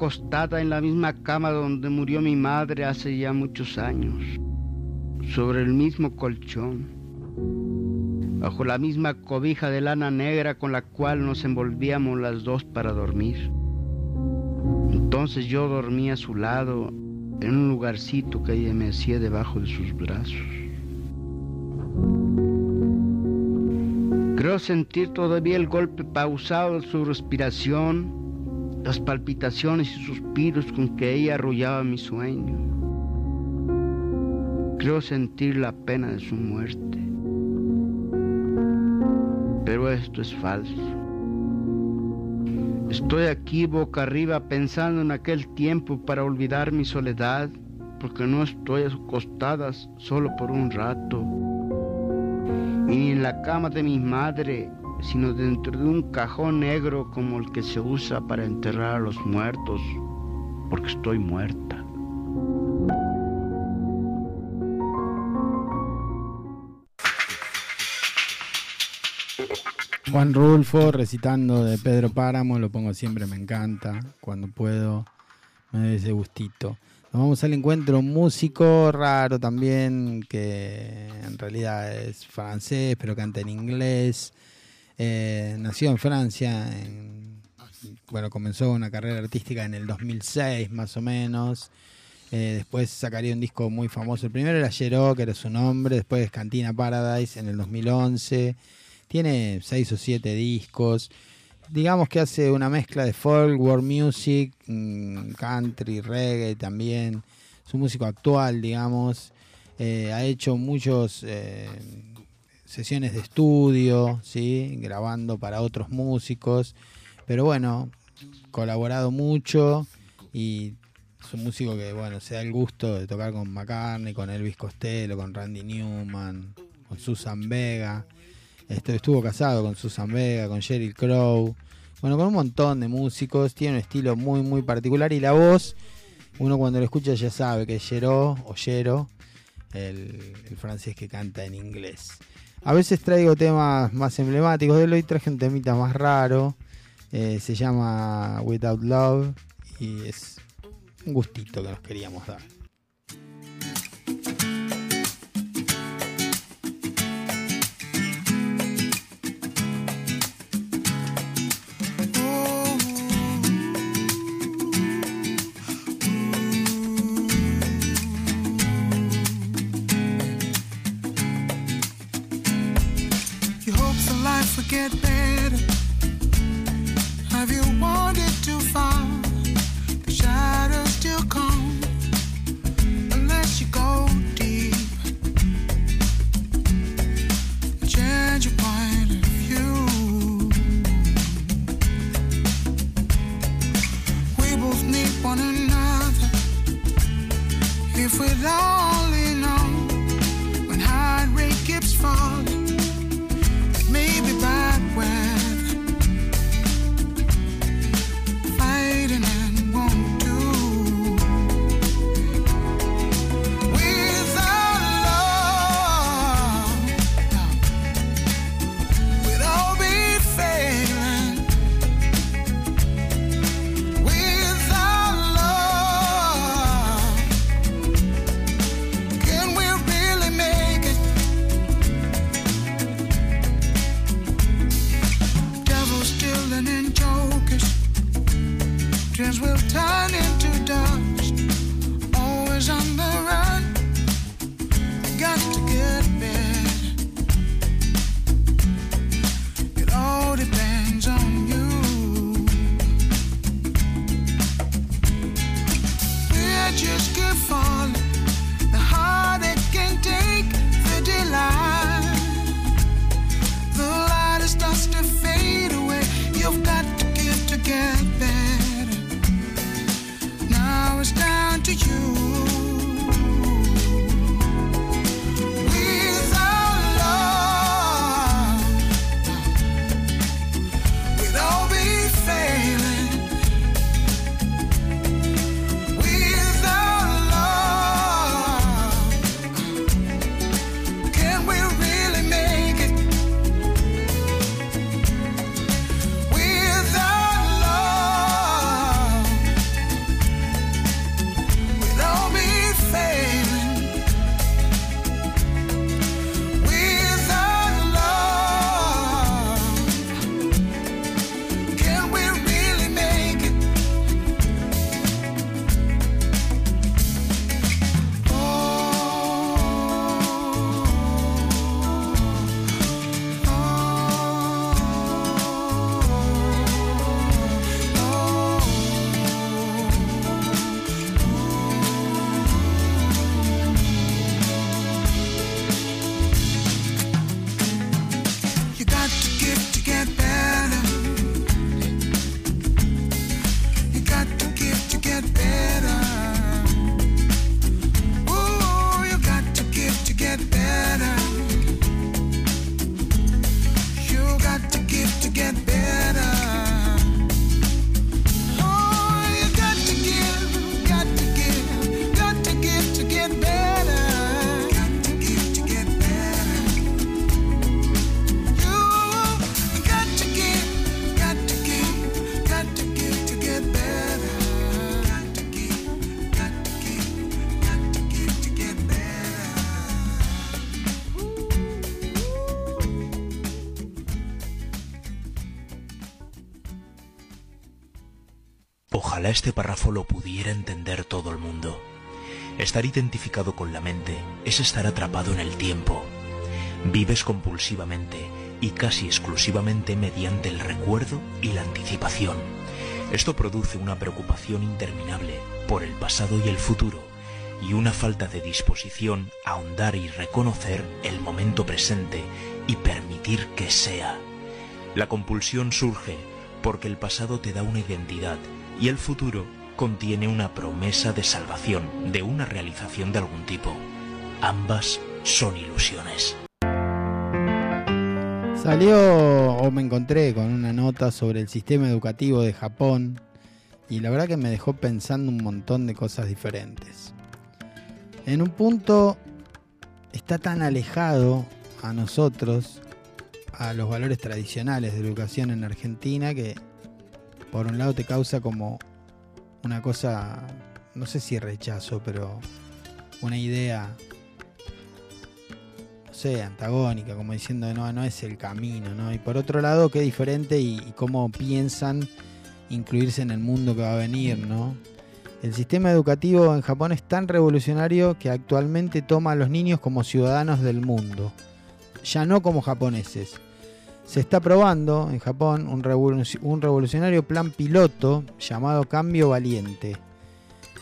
Acostada en la misma cama donde murió mi madre hace ya muchos años, sobre el mismo colchón, bajo la misma cobija de lana negra con la cual nos envolvíamos las dos para dormir. Entonces yo dormí a su lado en un lugarcito que ella me hacía debajo de sus brazos. Creo sentir todavía el golpe pausado de su respiración, las palpitaciones y suspiros con que ella arrullaba mi sueño. Creo sentir la pena de su muerte. Pero esto es falso. Estoy aquí boca arriba pensando en aquel tiempo para olvidar mi soledad, porque no estoy acostada solo por un rato, y ni en la cama de mi madre, sino dentro de un cajón negro como el que se usa para enterrar a los muertos, porque estoy muerta.
Juan Rulfo recitando de Pedro Páramo, lo pongo siempre, me encanta. Cuando puedo, me da ese gustito. Nos vamos al encuentro un músico raro también, que en realidad es francés, pero canta en inglés. Eh, nació en Francia, en- bueno, comenzó una carrera artística en el 2006 más o menos. Eh, después sacaría un disco muy famoso. El primero era Yero, que era su nombre. Después Cantina Paradise en el 2011. Tiene seis o siete discos. Digamos que hace una mezcla de folk, world music, mm, country, reggae también. Es un músico actual, digamos. Eh, ha hecho muchos sesiones de estudio, ¿sí? grabando para otros músicos. Pero bueno, colaborado mucho y es un músico que bueno se da el gusto de tocar con McCartney, con Elvis Costello, con Randy Newman, con Susan Vega. Esto- estuvo casado con Susan Vega, con Sheryl Crow. Bueno, con un montón de músicos. Tiene un estilo muy, muy particular. Y la voz, uno cuando lo escucha ya sabe que es Jero o Jero, el, el francés que canta en inglés. A veces traigo temas más emblemáticos de él. Hoy traje un temita más raro. Eh, se llama Without Love. Y es un gustito que nos queríamos dar.
Este párrafo lo pudiera entender todo el mundo. Estar identificado con la mente es estar atrapado en el tiempo. Vives compulsivamente y casi exclusivamente mediante el recuerdo y la anticipación. Esto produce una preocupación interminable por el pasado y el futuro y una falta de disposición a ahondar y reconocer el momento presente y permitir que sea. La compulsión surge porque el pasado te da una identidad y el futuro contiene una promesa de salvación, de una realización de algún tipo. Ambas son ilusiones.
Salió o me encontré con una nota sobre el sistema educativo de Japón y la verdad que me dejó pensando un montón de cosas diferentes. En un punto está tan alejado a nosotros, a los valores tradicionales de educación en Argentina, que por un lado te causa como una cosa, no sé si rechazo, pero una idea, no sé, antagónica, como diciendo, no, no es el camino, ¿no? Y por otro lado, qué diferente y, y cómo piensan incluirse en el mundo que va a venir, ¿no? El sistema educativo en Japón es tan revolucionario que actualmente toma a los niños como ciudadanos del mundo, ya no como japoneses. Se está probando en Japón un, revolu- un revolucionario plan piloto llamado Cambio Valiente,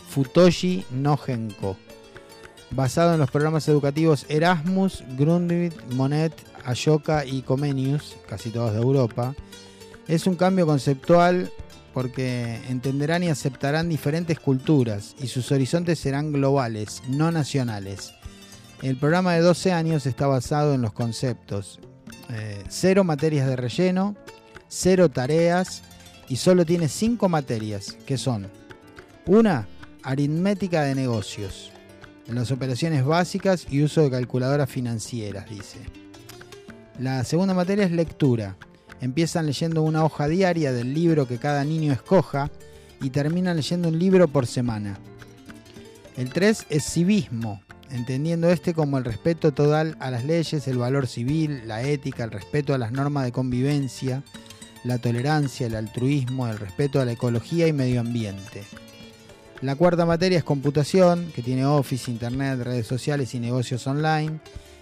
Futoshi no Genko, basado en los programas educativos Erasmus, Grundtvig, Monet, Ashoka y Comenius, casi todos de Europa. Es un cambio conceptual porque entenderán y aceptarán diferentes culturas y sus horizontes serán globales, no nacionales. El programa de 12 años está basado en los conceptos eh, cero materias de relleno, cero tareas y solo tiene cinco materias, que son una, aritmética de negocios, las operaciones básicas y uso de calculadoras financieras, dice. La segunda materia es lectura. Empiezan leyendo una hoja diaria del libro que cada niño escoja y terminan leyendo un libro por semana. El 3 es civismo, entendiendo este como el respeto total a las leyes, el valor civil, la ética, el respeto a las normas de convivencia, la tolerancia, el altruismo, el respeto a la ecología y medio ambiente. La cuarta materia es computación, que tiene Office, Internet, redes sociales y negocios online.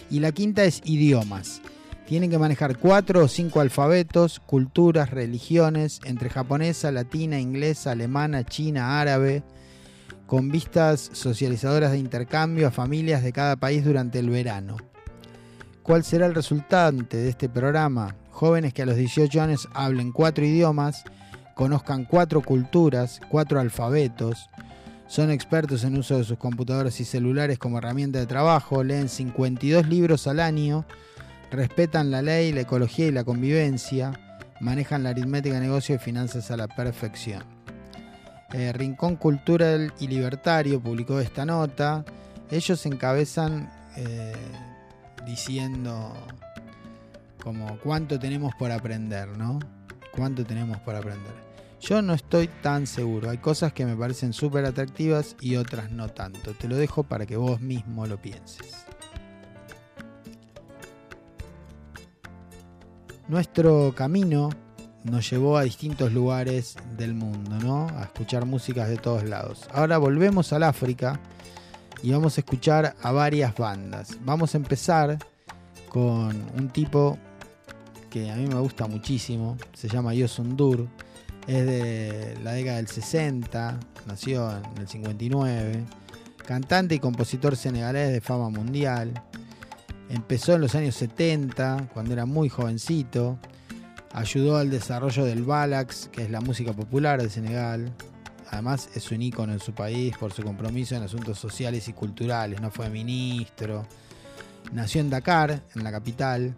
Y la quinta es idiomas. Tienen que manejar cuatro o cinco alfabetos, culturas, religiones, entre japonesa, latina, inglesa, alemana, china, árabe, con vistas socializadoras de intercambio a familias de cada país durante el verano. ¿Cuál será el resultante de este programa? Jóvenes que a los 18 años hablen cuatro idiomas, conozcan cuatro culturas, cuatro alfabetos, son expertos en uso de sus computadoras y celulares como herramienta de trabajo, leen 52 libros al año, respetan la ley, la ecología y la convivencia, manejan la aritmética, negocio y finanzas a la perfección. Eh, Rincón Cultural y Libertario publicó esta nota. Ellos encabezan eh, diciendo como cuánto tenemos por aprender, ¿no? Cuánto tenemos por aprender. Yo no estoy tan seguro. Hay cosas que me parecen súper atractivas y otras no tanto. Te lo dejo para que vos mismo lo pienses. Nuestro camino nos llevó a distintos lugares del mundo, ¿no? A escuchar músicas de todos lados. Ahora volvemos al África y vamos a escuchar a varias bandas. Vamos a empezar con un tipo que a mí me gusta muchísimo, se llama Yosundur, es de la década del 60, nació en el 59, cantante y compositor senegalés de fama mundial. Empezó en los años 70, cuando era muy jovencito. Ayudó al desarrollo del balax, que es la música popular de Senegal. Además es un ícono en su país por su compromiso en asuntos sociales y culturales. No fue ministro. Nació en Dakar, en la capital,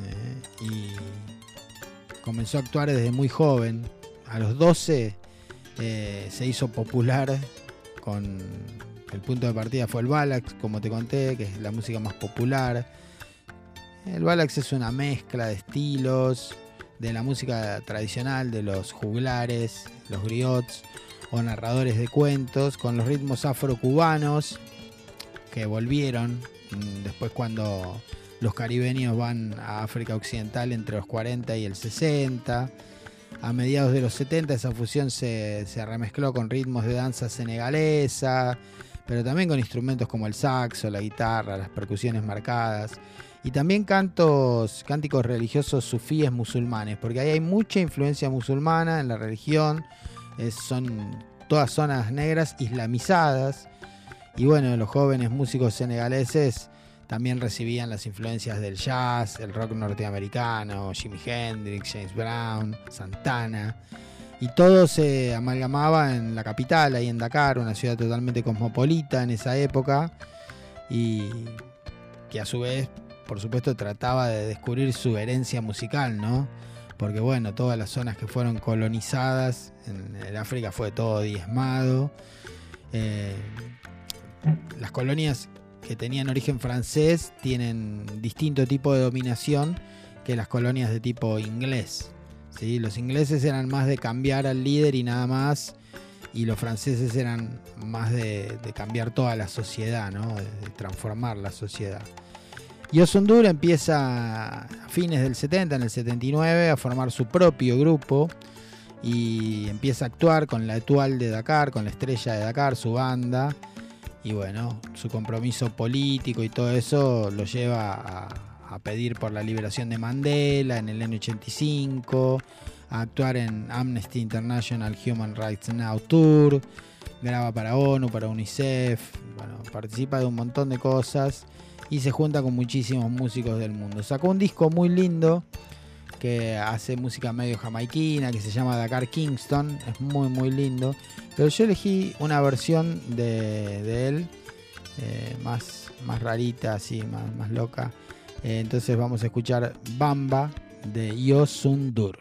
eh, y comenzó a actuar desde muy joven. A los 12 eh, se hizo popular con el punto de partida fue el Balax, como te conté, que es la música más popular. El Balax es una mezcla de estilos de la música tradicional de los juglares, los griots o narradores de cuentos, con los ritmos afrocubanos que volvieron mm, después cuando los caribeños van a África Occidental entre los 40 y el 60. a mediados de los 70 esa fusión se, se remezcló con ritmos de danza senegalesa, pero también con instrumentos como el saxo, la guitarra, las percusiones marcadas y también cantos, cánticos religiosos sufíes musulmanes, porque ahí hay mucha influencia musulmana en la religión, son todas zonas negras islamizadas y bueno, los jóvenes músicos senegaleses también recibían las influencias del jazz, el rock norteamericano, Jimi Hendrix, James Brown, Santana. Y todo se amalgamaba en la capital, ahí en Dakar, una ciudad totalmente cosmopolita en esa época. Y que a su vez, por supuesto, trataba de descubrir su herencia musical, ¿no? Porque bueno, todas las zonas que fueron colonizadas, en África fue todo diezmado. Eh, las colonias que tenían origen francés tienen distinto tipo de dominación que las colonias de tipo inglés. ¿sí? Los ingleses eran más de cambiar al líder y nada más, y los franceses eran más de, cambiar toda la sociedad, ¿no? de transformar la sociedad. Y Osundur empieza a fines del 70, en el 79, a formar su propio grupo y empieza a actuar con la actual de Dakar, con la estrella de Dakar, su banda. Y bueno, su compromiso político y todo eso lo lleva a, a pedir por la liberación de Mandela en el año 85, actuar en Amnesty International Human Rights Now Tour, graba para ONU, para UNICEF, participa de un montón de cosas y se junta con muchísimos músicos del mundo. Sacó un disco muy lindo que hace música medio jamaiquina, que se llama Dakar Kingston, es muy muy lindo, pero yo elegí una versión de, de él, eh, más, más rarita, así, más, más loca. Eh, entonces vamos a escuchar Bamba de Yosundur.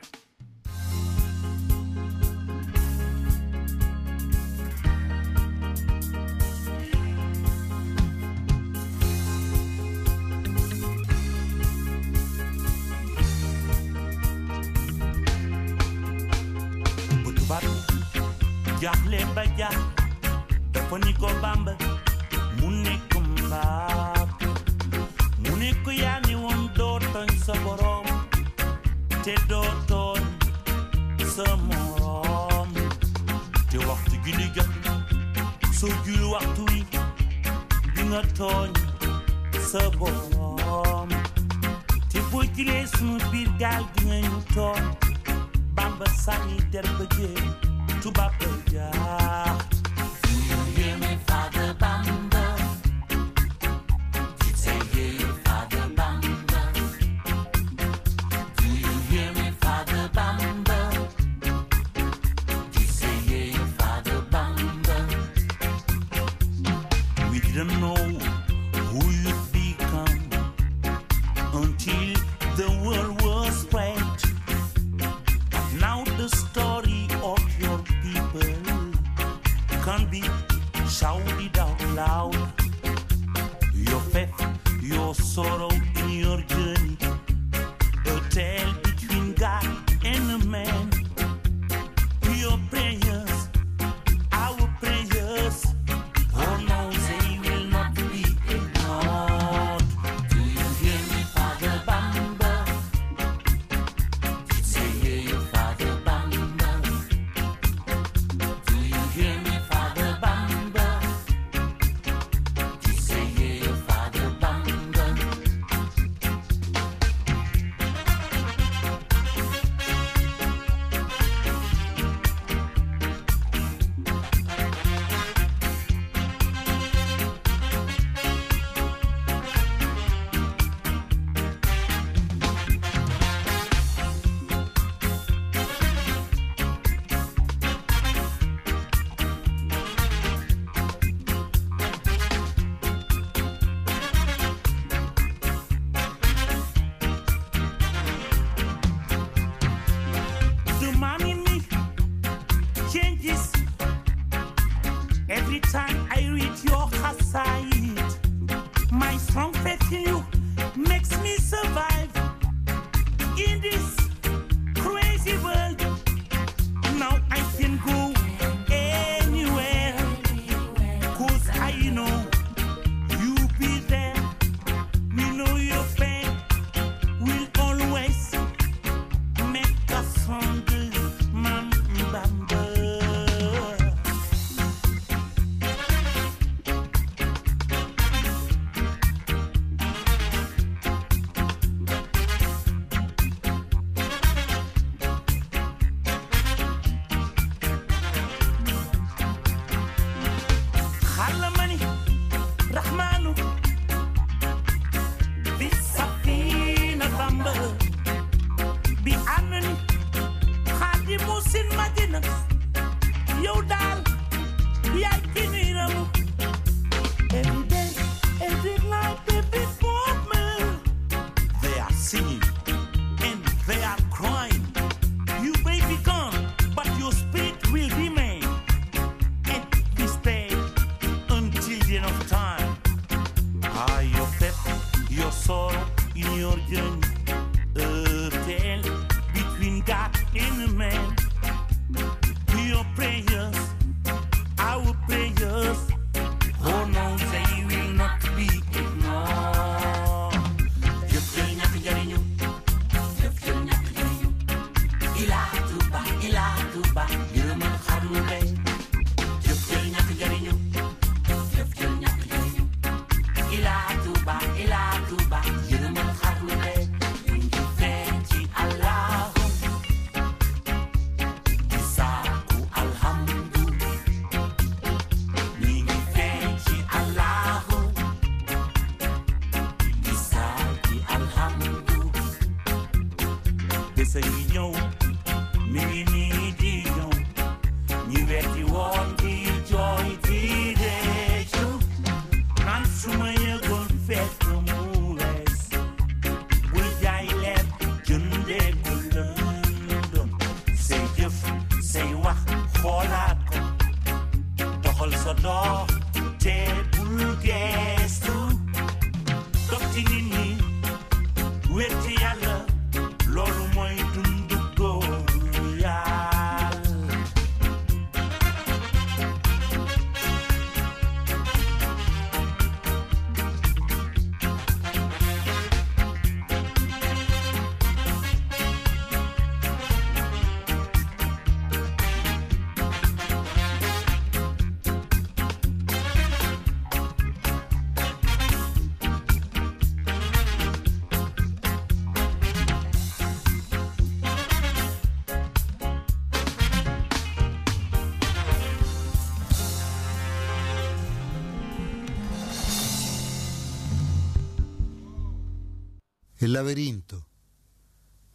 Laberinto.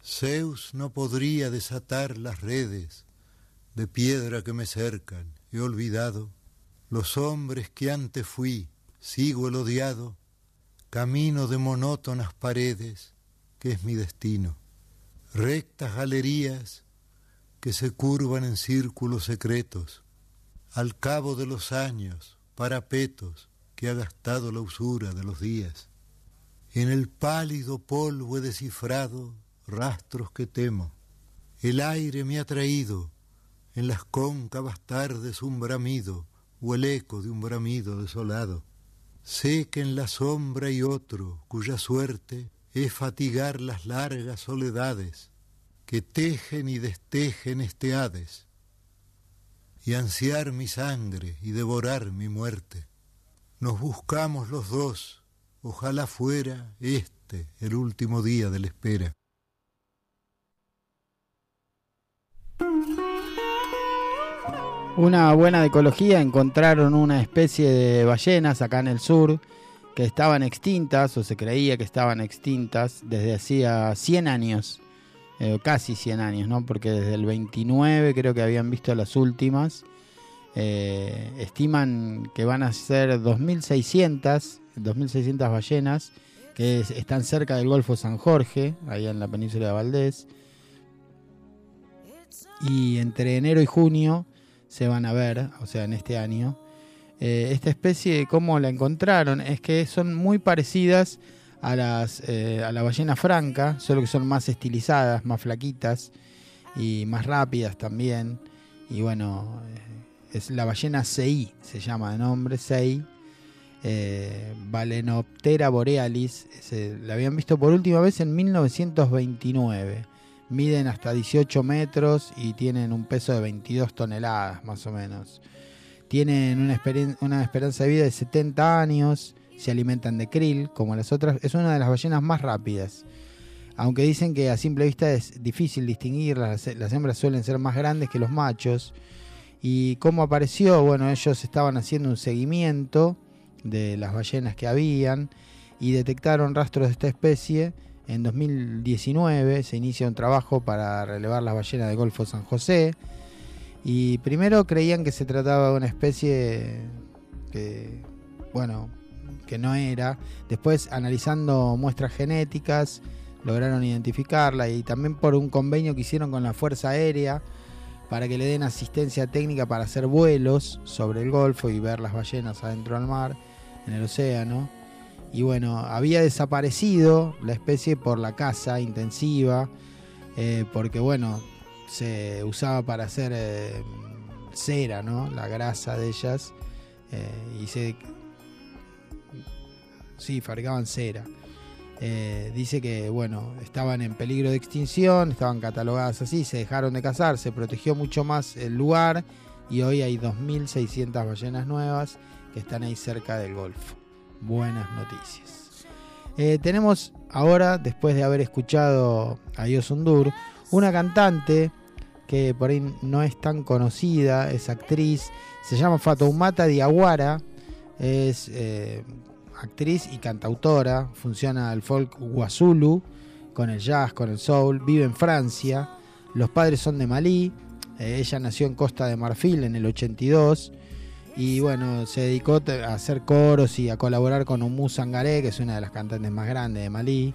Zeus no podría desatar las redes de piedra que me cercan. He olvidado los hombres que antes fui, sigo el odiado, camino de monótonas paredes, que es mi destino. Rectas galerías que se curvan en círculos secretos, al cabo de los años, parapetos que ha gastado la usura de los días. En el pálido polvo he descifrado rastros que temo. El aire me ha traído en las cóncavas tardes un bramido o el eco de un bramido desolado. Sé que en la sombra hay otro cuya suerte es fatigar las largas soledades que tejen y destejen este Hades y ansiar mi sangre y devorar mi muerte. Nos buscamos los dos, ojalá fuera este el último día de la espera.
Una buena ecología encontraron una especie de ballenas acá en el sur que estaban extintas o se creía que estaban extintas desde hacía 100 años, eh, casi 100 años, ¿no? Porque desde el 29 creo que habían visto las últimas. Eh, estiman que van a ser 2.600, 2.600 ballenas que es- están cerca del Golfo San Jorge, ahí en la península de Valdés. Y entre enero y junio se van a ver, o sea, en este año. Eh, esta especie, ¿cómo la encontraron? Es que son muy parecidas a, las, eh, a la ballena franca, solo que son más estilizadas, más flaquitas y más rápidas también. Y bueno, eh, es la ballena CI, se llama de nombre, CI. Eh, Balenoptera borealis, se, la habían visto por última vez en 1929. Miden hasta 18 metros y tienen un peso de 22 toneladas más o menos. Tienen una, una esperanza de vida de 70 años, se alimentan de krill como las otras. Es una de las ballenas más rápidas. Aunque dicen que a simple vista es difícil distinguirlas, las, las hembras suelen ser más grandes que los machos. ¿Y cómo apareció? Bueno, ellos estaban haciendo un seguimiento de las ballenas que habían y detectaron rastros de esta especie. En 2019 se inicia un trabajo para relevar las ballenas del Golfo San José. Y primero creían que se trataba de una especie que, bueno, que no era. Después, analizando muestras genéticas, lograron identificarla y también por un convenio que hicieron con la Fuerza Aérea para que le den asistencia técnica para hacer vuelos sobre el Golfo y ver las ballenas adentro del mar, en el océano. Y bueno, había desaparecido la especie por la caza intensiva, eh, porque bueno, se usaba para hacer eh, cera, ¿no? La grasa de ellas. eh, y se. Sí, fabricaban cera. Dice que, bueno, estaban en peligro de extinción, estaban catalogadas así, se dejaron de cazar, se protegió mucho más el lugar y hoy hay 2.600 ballenas nuevas que están ahí cerca del Golfo. Buenas noticias. Eh, tenemos ahora, después de haber escuchado a Yosundur, una cantante que por ahí no es tan conocida, es actriz, se llama Fatoumata Diawara, es eh, actriz y cantautora, funciona el folk wasulu con el jazz, con el soul, vive en Francia, los padres son de Malí, eh, ella nació en Costa de Marfil en el 82 y bueno, se dedicó a hacer coros y a colaborar con Umu Sangaré, que es una de las cantantes más grandes de Malí.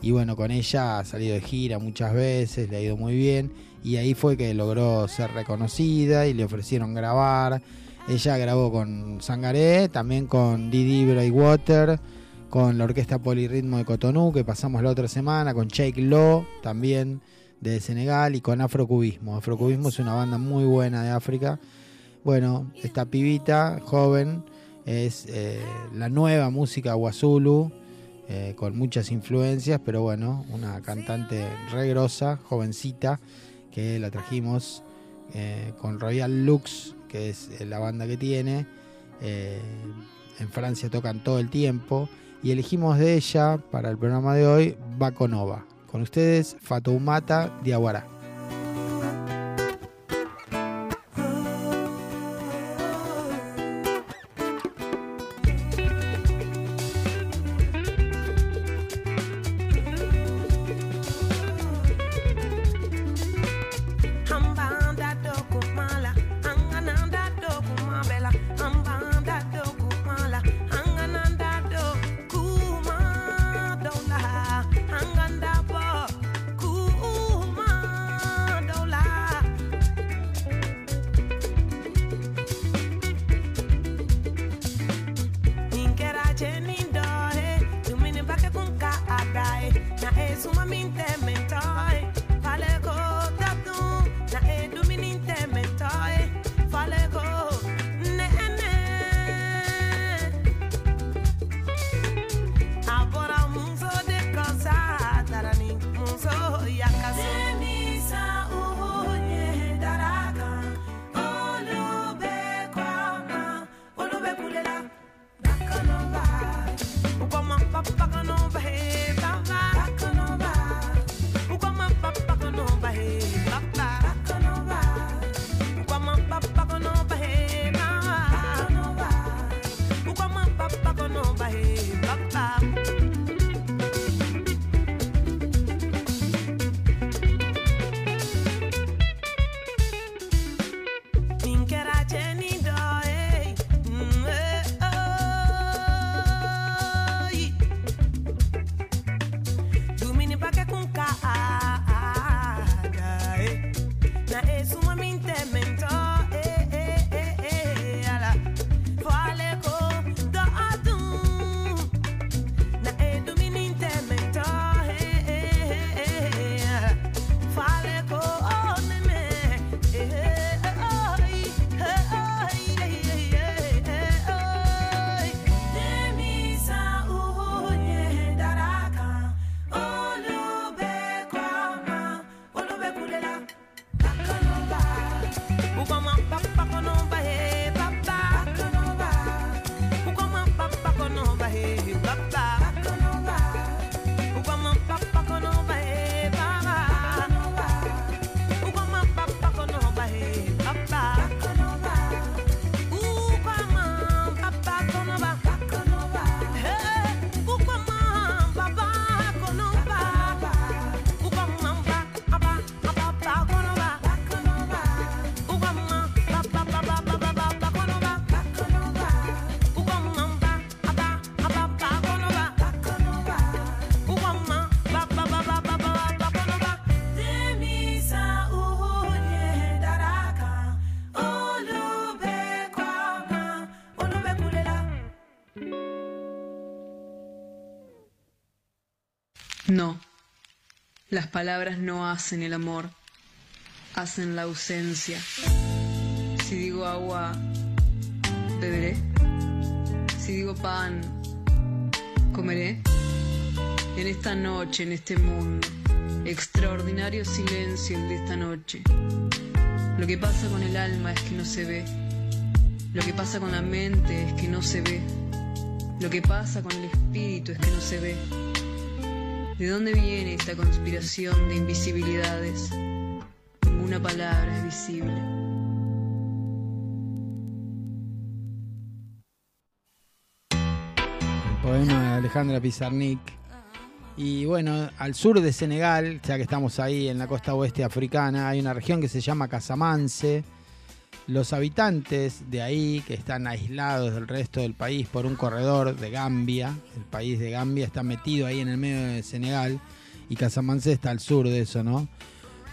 Y bueno, con ella ha salido de gira muchas veces, le ha ido muy bien. Y ahí fue que logró ser reconocida y le ofrecieron grabar. Ella grabó con Sangaré, también con Didi Braywater, con la Orquesta Polirritmo de Cotonou, que pasamos la otra semana, con Sheikh Lo, también de Senegal, y con Afrocubismo. Afrocubismo es una banda muy buena de África. Bueno, esta pibita joven es eh, la nueva música Wasulu, eh, con muchas influencias, pero bueno, una cantante re grosa, jovencita, que la trajimos eh, con Royal Lux, que es la banda que tiene. En Francia tocan todo el tiempo. Y elegimos de ella, para el programa de hoy, Baconova. Con ustedes, Fatoumata Diawara.
Las palabras no hacen el amor, hacen la ausencia. Si digo agua, beberé. Si digo pan, comeré. En esta noche, en este mundo, extraordinario silencio el de esta noche. Lo que pasa con el alma es que no se ve. Lo que pasa con la mente es que no se ve. Lo que pasa con el espíritu es que no se ve. ¿De dónde viene esta conspiración de invisibilidades? Ninguna palabra es visible.
El poema de Alejandra Pizarnik. Y bueno, al sur de Senegal, ya que estamos ahí en la costa oeste africana, hay una región que se llama Casamance. Los habitantes de ahí, que están aislados del resto del país por un corredor de Gambia, el país de Gambia está metido ahí en el medio de Senegal y Casamance está al sur de eso, ¿no?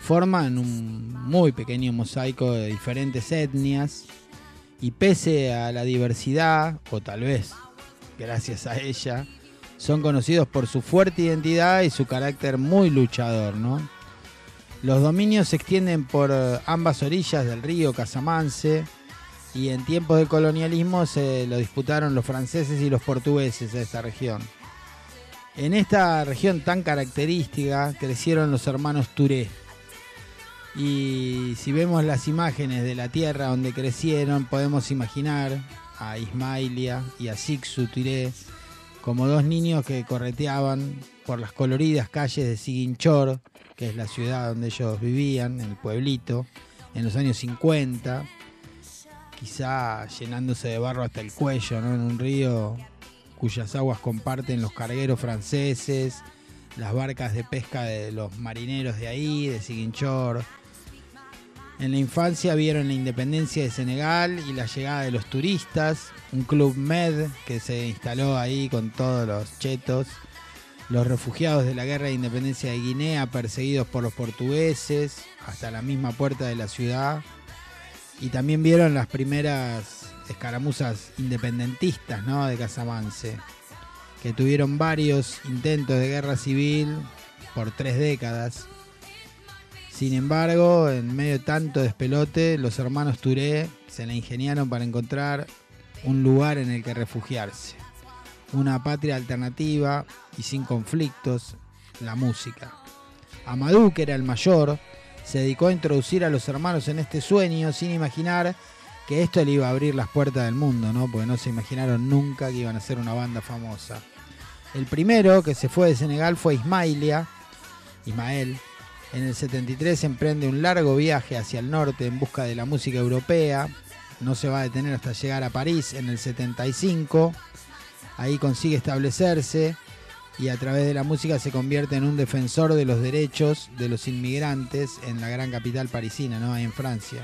Forman un muy pequeño mosaico de diferentes etnias y pese a la diversidad, o tal vez gracias a ella, son conocidos por su fuerte identidad y su carácter muy luchador, ¿no? Los dominios se extienden por eh, ambas orillas del río Casamance y en tiempos del colonialismo se lo disputaron los franceses y los portugueses de esta región. En esta región tan característica crecieron los hermanos Touré. Y si vemos las imágenes de la tierra donde crecieron, podemos imaginar a Ismailia y a Sixu Touré como dos niños que correteaban por las coloridas calles de Ziguinchor, que es la ciudad donde ellos vivían, en el pueblito, en los años 50, quizá llenándose de barro hasta el cuello. En un río cuyas aguas comparten los cargueros franceses, las barcas de pesca de los marineros de ahí, de Ziguinchor. En la infancia vieron la independencia de Senegal y la llegada de los turistas, un club med que se instaló ahí con todos los chetos, los refugiados de la guerra de independencia de Guinea perseguidos por los portugueses hasta la misma puerta de la ciudad y también vieron las primeras escaramuzas independentistas ¿no? de Casamance que tuvieron varios intentos de guerra civil por tres décadas sin embargo, en medio de tanto despelote, los hermanos Touré se la ingeniaron para encontrar un lugar en el que refugiarse. Una patria alternativa y sin conflictos, la música. Amadou, que era el mayor, se dedicó a introducir a los hermanos en este sueño sin imaginar que esto le iba a abrir las puertas del mundo, ¿no? Porque no se imaginaron nunca que iban a ser una banda famosa. El primero que se fue de Senegal fue Ismailia, Ismael, en el 73 emprende un largo viaje hacia el norte en busca de la música europea. No se va a detener hasta llegar a París en el 75. Ahí consigue establecerse y a través de la música se convierte en un defensor de los derechos de los inmigrantes en la gran capital parisina, ¿no? En Francia.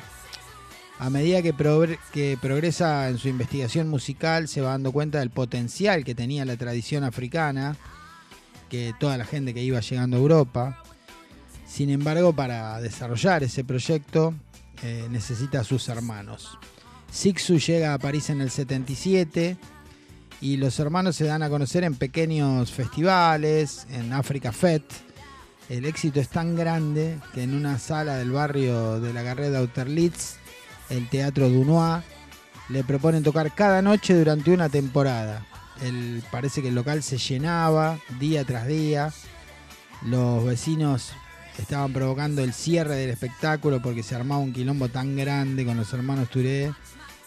A medida que, progre- que progresa en su investigación musical, se va dando cuenta del potencial que tenía la tradición africana, que toda la gente que iba llegando a Europa. Sin embargo, para desarrollar ese proyecto eh, necesita a sus hermanos. Sixu llega a París en el 77 y los hermanos se dan a conocer en pequeños festivales, en Africa Fest. El éxito es tan grande que en una sala del barrio de la carrera de Austerlitz, el Teatro Dunois, le proponen tocar cada noche durante una temporada. Parece que el local se llenaba día tras día. Los vecinos estaban provocando el cierre del espectáculo porque se armaba un quilombo tan grande con los hermanos Touré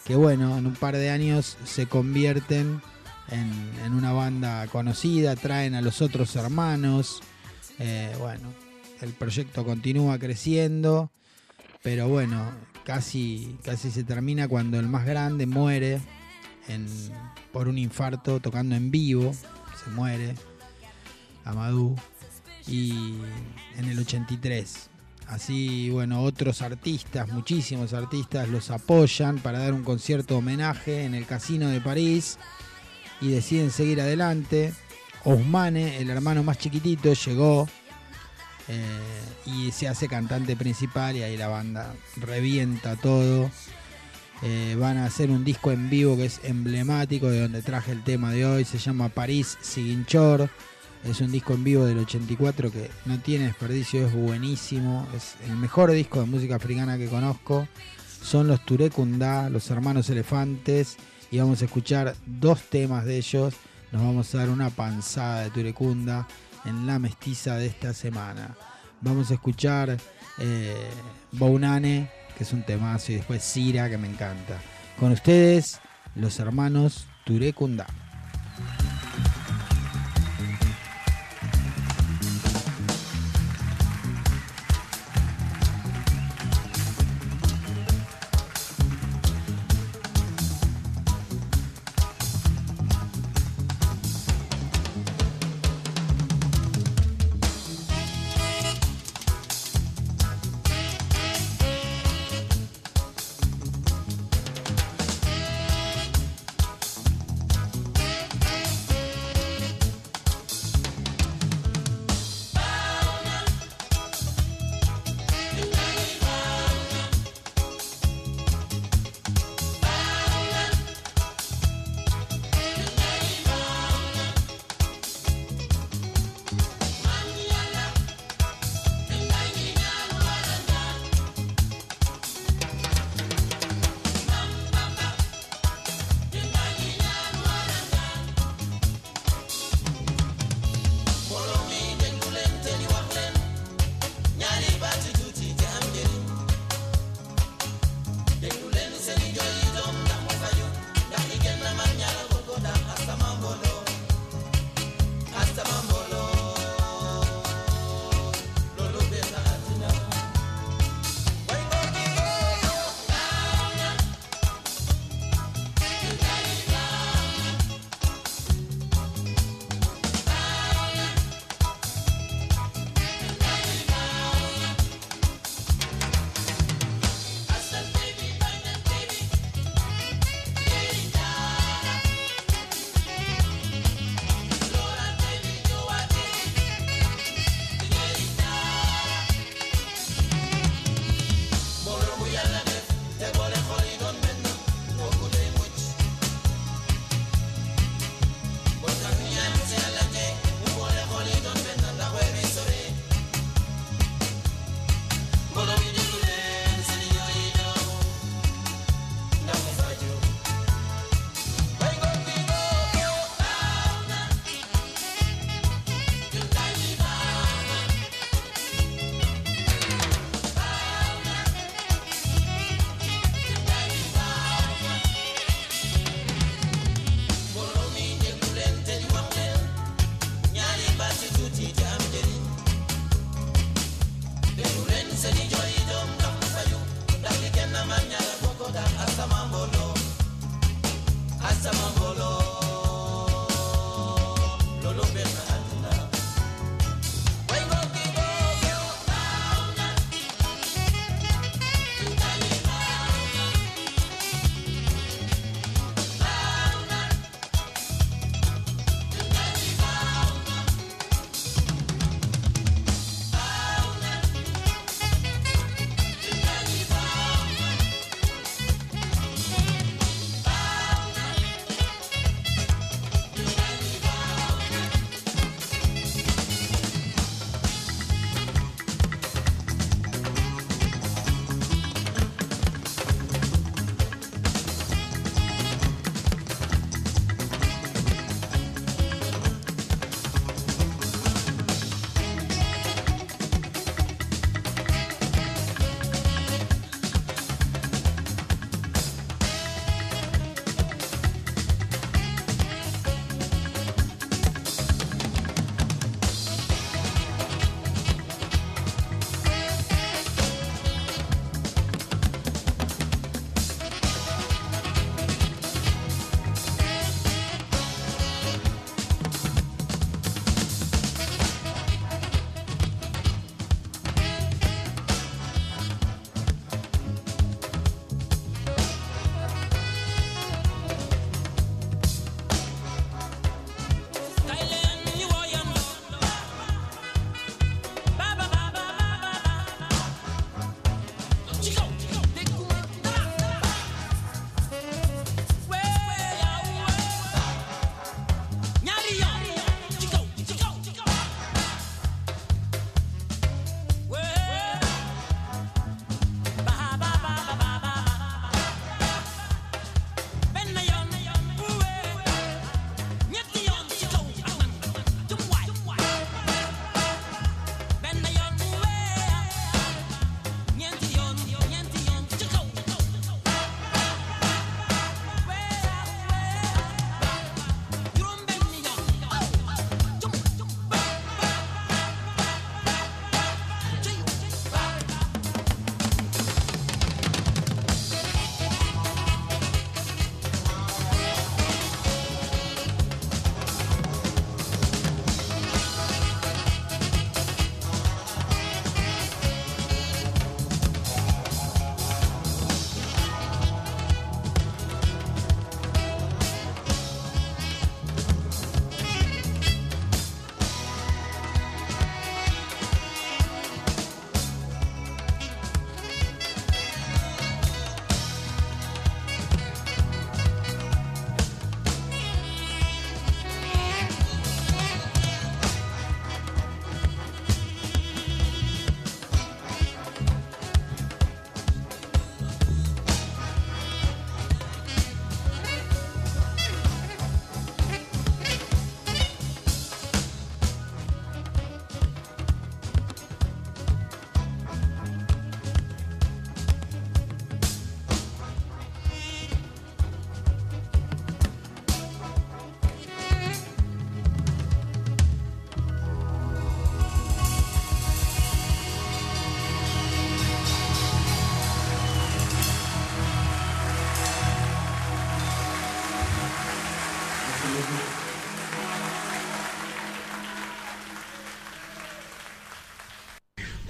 que bueno, en un par de años se convierten en, en una banda conocida, traen a los otros hermanos, eh, bueno, el proyecto continúa creciendo, pero bueno, casi, casi se termina cuando el más grande muere en- por un infarto tocando en vivo, se muere, Amadou, y en el 83. Así, bueno, otros artistas, muchísimos artistas los apoyan para dar un concierto homenaje en el Casino de París y deciden seguir adelante. Ousmane, el hermano más chiquitito, llegó eh, y se hace cantante principal y ahí la banda revienta todo. Eh, van a hacer un disco en vivo que es emblemático de donde traje el tema de hoy, se llama París Siguinchor. Es un disco en vivo del 84 que no tiene desperdicio, es buenísimo. Es el mejor disco de música africana que conozco. Son los Touré Kunda, los hermanos elefantes. Y vamos a escuchar dos temas de ellos. Nos vamos a dar una panzada de Touré Kunda en la mestiza de esta semana. Vamos a escuchar eh, Bounane, que es un temazo, y después Sira, que me encanta. Con ustedes, los hermanos Touré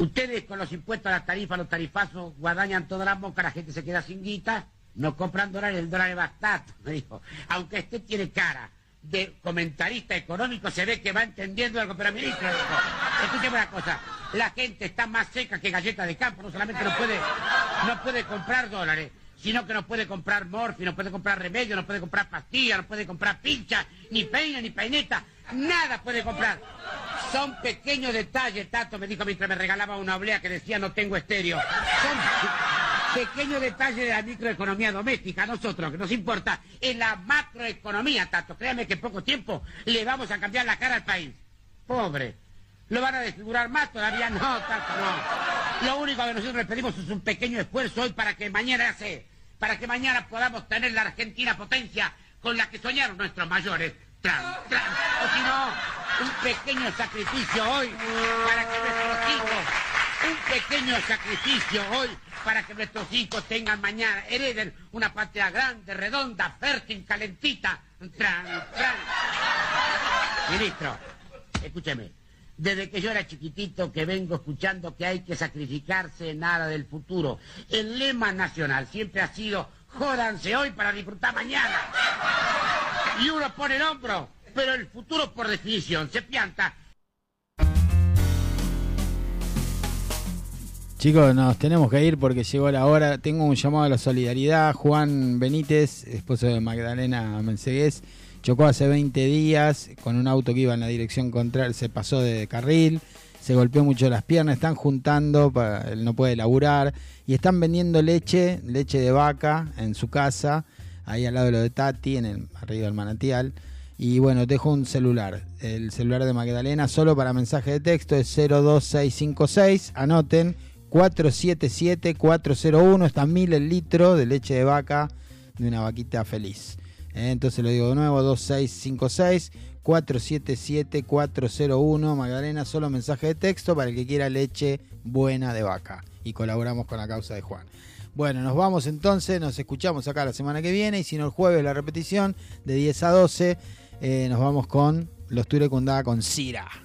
Ustedes con los impuestos a las tarifas, los tarifazos, guadañan toda la boca, la gente se queda sin guita, no compran dólares, el dólar es bastante, me dijo. Aunque usted tiene cara de comentarista económico, se ve que va entendiendo algo, pero ministro, escúcheme una cosa, la gente está más seca que galleta de campo, no solamente no puede, no puede comprar dólares, sino que no puede comprar morfi, no puede comprar remedio, no puede comprar pastillas, no puede comprar pincha, ni peine, ni peineta, nada puede comprar. Son pequeños detalles, Tato me dijo mientras me regalaba una oblea que decía no tengo estéreo. Son pequeños detalles de la microeconomía doméstica. A nosotros, que nos importa, es la macroeconomía, Tato. Créame que en poco tiempo le vamos a cambiar la cara al país. Pobre. ¿Lo van a desfigurar más? Todavía no, Tato, no. Lo único que nosotros les pedimos es un pequeño esfuerzo hoy para que mañana se, para que mañana podamos tener la Argentina potencia con la que soñaron nuestros mayores. Tran, tran. O si no, un pequeño sacrificio hoy para que nuestros hijos, un pequeño sacrificio hoy para que nuestros hijos tengan mañana, hereden una patria grande, redonda, fértil, calentita. Tran, tran. Ministro, escúcheme. Desde que yo era chiquitito que vengo escuchando que hay que sacrificarse nada del futuro. El lema nacional siempre ha sido jódanse hoy para disfrutar mañana. Y uno pone el hombro, pero el futuro por definición se pianta.
Chicos, nos tenemos que ir porque llegó la hora. Tengo un llamado a la solidaridad. Juan Benítez, esposo de Magdalena Mensegués, chocó hace 20 días con un auto que iba en la dirección contraria, se pasó de carril, se golpeó mucho las piernas, están juntando, él no puede laburar, y están vendiendo leche, leche de vaca en su casa, ahí al lado de lo de Tati, en el, arriba del manantial. Y bueno, dejo un celular, el celular de Magdalena, solo para mensaje de texto, es 02656, anoten, 477-401, está mil el litro de leche de vaca de una vaquita feliz. Eh, Entonces lo digo de nuevo, 2656 477 401 Magdalena, solo mensaje de texto para el que quiera leche buena de vaca. Y colaboramos con la causa de Juan. Bueno, nos vamos entonces, nos escuchamos acá la semana que viene y si no el jueves la repetición de 10 a 12, eh, nos vamos con los Ture Cundá con Cira.